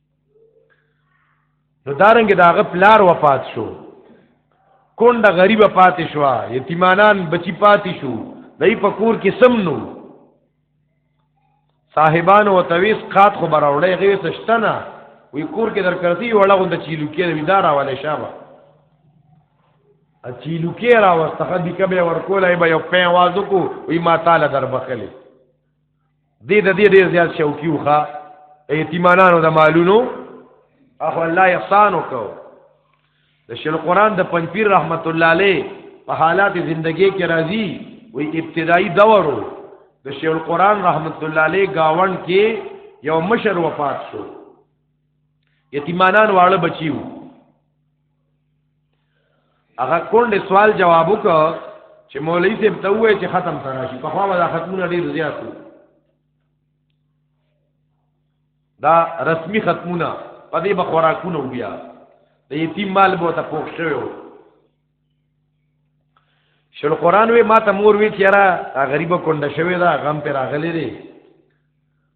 [SPEAKER 1] نو دارنګ داغه پلار وفات شو کونډه غریبه پاتې شو یتیمانان بچی پاتې شو دای په کور کې سم نو صاحبان او تویس قات خو براوړې غوي تشتنه وی کور کې درکړتي وړه غو د چیلو کې د اداره والے شابه ا چیلو کې را واستخه دي کبه ورکول ای به یو په وازو کو وی ما تعالی در بخلی دې د دې ډېر زیات شوقي وخا ایتیمانانو د مالونو اخو الله احسان وکاو د شل قران د پنځپیر رحمت الله علیه په حالات زندگی کې راځي وی ابتدایي دورو د شیخ القران رحمت الله علیه گاون کې یو مشر وفات شو یتیمانان واړه بچیو هغه کونډې سوال جواب وکړ چې مولوی صاحب ته ووایي چې ختم ته راشي په خوا به دا ختمونه ډېر زیات وو دا رسمي ختمونه په دې به خوراکونه وبیا د یتیم مال به ته پوښ شوی و شل قرآن وی ما ته مور وی چیرې غریبه کونډه شوې ده غم پر راغلی دی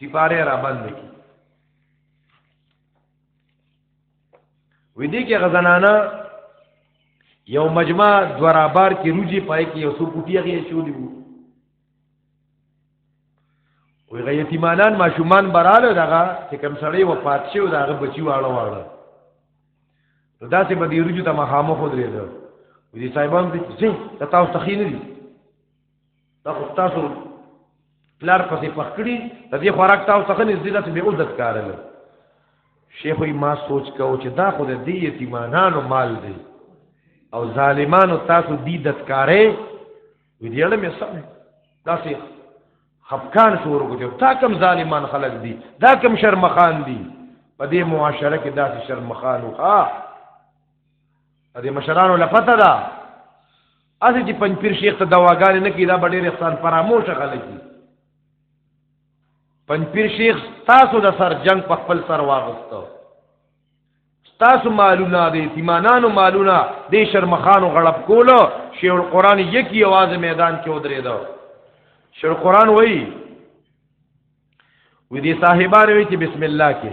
[SPEAKER 1] سپاره را باندې کی وې دې کې غزنانه یو مجمع دورابار کې روجي پای کې یو څو کوټي هغه شولې وو وې غي یتیمانان ماشومان براله دغه چې کم سړی و پات شو دغه بچي واړه واړه نو داسې به دې روجي ته مخامخ ودرېده وې صاحبان دې چې تاسو تخینې دي دا خو تاسو پلار پسې پخکړي د دې خوراک تاسو څخه نږدې داسې به عزت کارل شیخ وي ما سوچ کاو چې دا خو د دې یتیمانانو مال دی او ظالمانو تاسو دې دتکارې وی دې له مې سم داسې خفقان شروع کوي تا کم ظالمان خلق دي دا کم شرمخان دي په دې معاشره کې داسې شرمخانو ښا د مشرانو لپاره ده اسې چې پنځپیر شیخ ته دواګانې نه کی دا ډېر احسان فراموش خلک دي پنځپیر شیخ تاسو د سر جنگ په خپل سر واغستو تاسو مالونه د یتیمانانو مالونه د شرمخانو غړب کولو شیخ القرآن یکی आवाज میدان کې ودرېدو شیخ القرآن وای وې دي صاحبانو وی چې بسم الله کې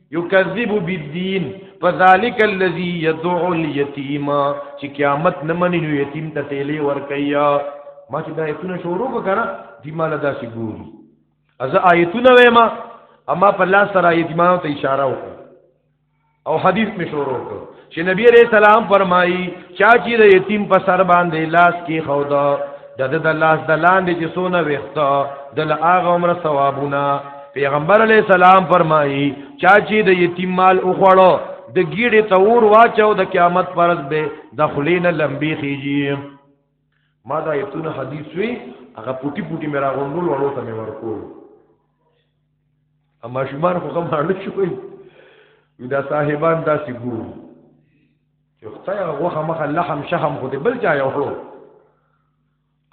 [SPEAKER 1] یکذب بالدین فذلک الذی یدعو الیتیم چې قیامت نه منی نو یتیم ته ټیلې ور کوي ما چې دا ایتونه شروع وکړه دی مال داسې ګوري از آیتونه وایم اما په لاس سره یتیمانو ته اشاره وکړه او حدیث می شروع وکړه چې نبی عليه السلام فرمایي چا چې د یتیم په سر باندې لاس کې خودا د د لاس د لاندې چې سونه وخته د هغه عمر ثوابونه پیغمبر علی السلام فرمایي چا چې د یتیم مال اوخړو د ګیړې تور واچو د قیامت پرز به د خلینه لمبي خيږي ما دا یتون حدیث وی هغه پوټي پوټي میرا غوندول ورو ته مې ورکول اما شومان خو کوم هړل شوی وی دا صاحبان داسې ګورو چې خدای غوخه مخه لحم شحم خو دې بل چا یو خړو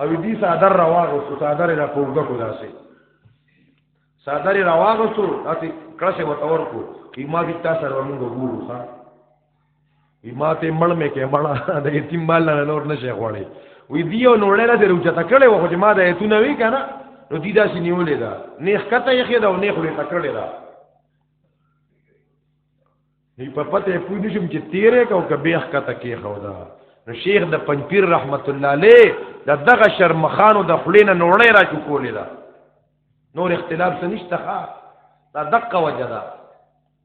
[SPEAKER 1] او دې صادر راوغو سو صادر را پوګه کو داسې صادر راوغو سو داسې کړه څه وتور کو قیمه دې تاسو ورمون ګورو ښا وی ماته مړ مې کې مړه د یتیم مال نه نور نشي خوړې وی دیو نوړې نه درو چته کړې و خو چې ما د یتونه وی کنه نو دی داسې نیولې ده نیخ کته یې خېدا او نیخ لې تکړه ده دی په پته پوه نشم چې تیرې کو کبیخ کته کې خو ده نو شیخ د پنځپیر رحمت الله علیه د دغه شرمخانو د خلینه نوړې را چوکولې ده نور اختلاف څه نشته ښا دا دقه وجه ده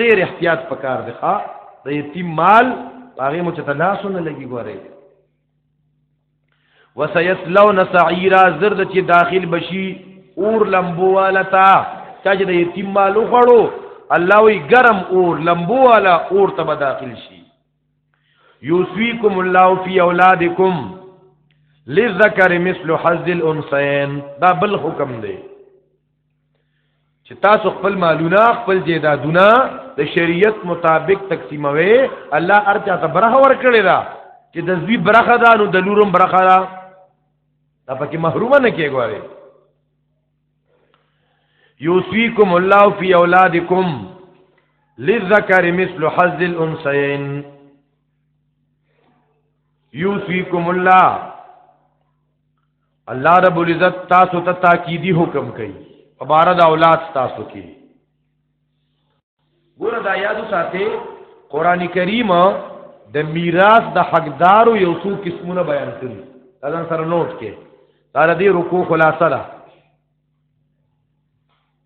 [SPEAKER 1] ډیر احتیاط پکار دی ښا د یتیم مال هغه مو چې تلاسونه لګي ګوري وسيسلون سعيرا زرد چې داخل بشي اور لمبو والتا چاچ د یتیم مال وخړو الله وی گرم اور لمبو والا اور ته داخل شي یوسویکم الله فی اولادکم للذکر مثل حظ الانثیین دا بل حکم دی چې تاسو خپل مالونه خپل جیدادونه د شریعت مطابق تقسیموي الله ارجا ته برخه ورکړي دا چې د زوی برخه ده نو د لورم برخه ده دا پکې محروم نه کېږي یوسیکم الله فی اولادکم للذکر مثل حظ الانثیین یوسیکم الله الله رب العزت تاسو ته تاکیدی حکم کوي په بار د اولاد تاسو کې ګوره دا یادو ساته قران کریم د میراث د حقدارو یو څو قسمونه بیان کړي دا ځان سره نوٹ کې دا د رکوع خلاصه ده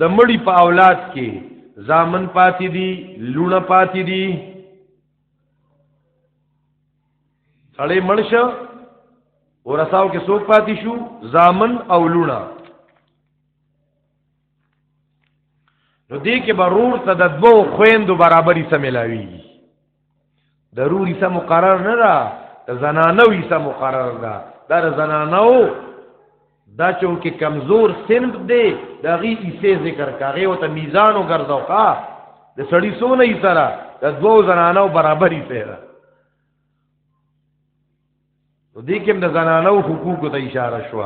[SPEAKER 1] د مړی په اولاد کې زامن پاتې دي لونه پاتې دي سړی مړشه ورساو کې څوک پاتې شو زامن او لونه نو دې کې برور ته د دوو خويندو برابرۍ سملاوي ضروري سم مقرر نه ده زنانو یې سم مقرر ده دا زنانو دا چونکه کمزور سنف دی دا غي ایسه ذکر کاغه او ته میزان او ګرځاو ښا د سړی سونه یې سره د دوو زنانو برابر یې سره نو دې کې د زنانو حقوق ته اشاره شو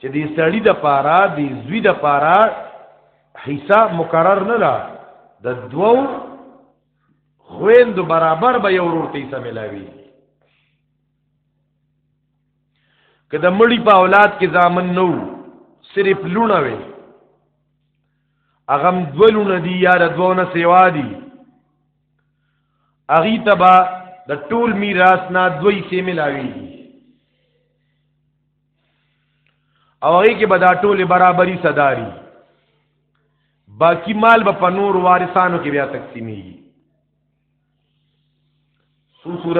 [SPEAKER 1] چې د سړی د پارا د زوی د پارا حصہ مقرر نه ده د دوو خويند برابر به یو ورور ته سملاوي که د مړی په اولاد کې ځامن نو صرف لونه وي اغم دولونه دی یا د دوونه سیوا دی اغي تبا د ټول میراث نه دوی سي ملاوي او هغه کې به دا ټول برابرۍ صداري باقی مال به په نور وارثانو کې بیا تقسیمیږي سو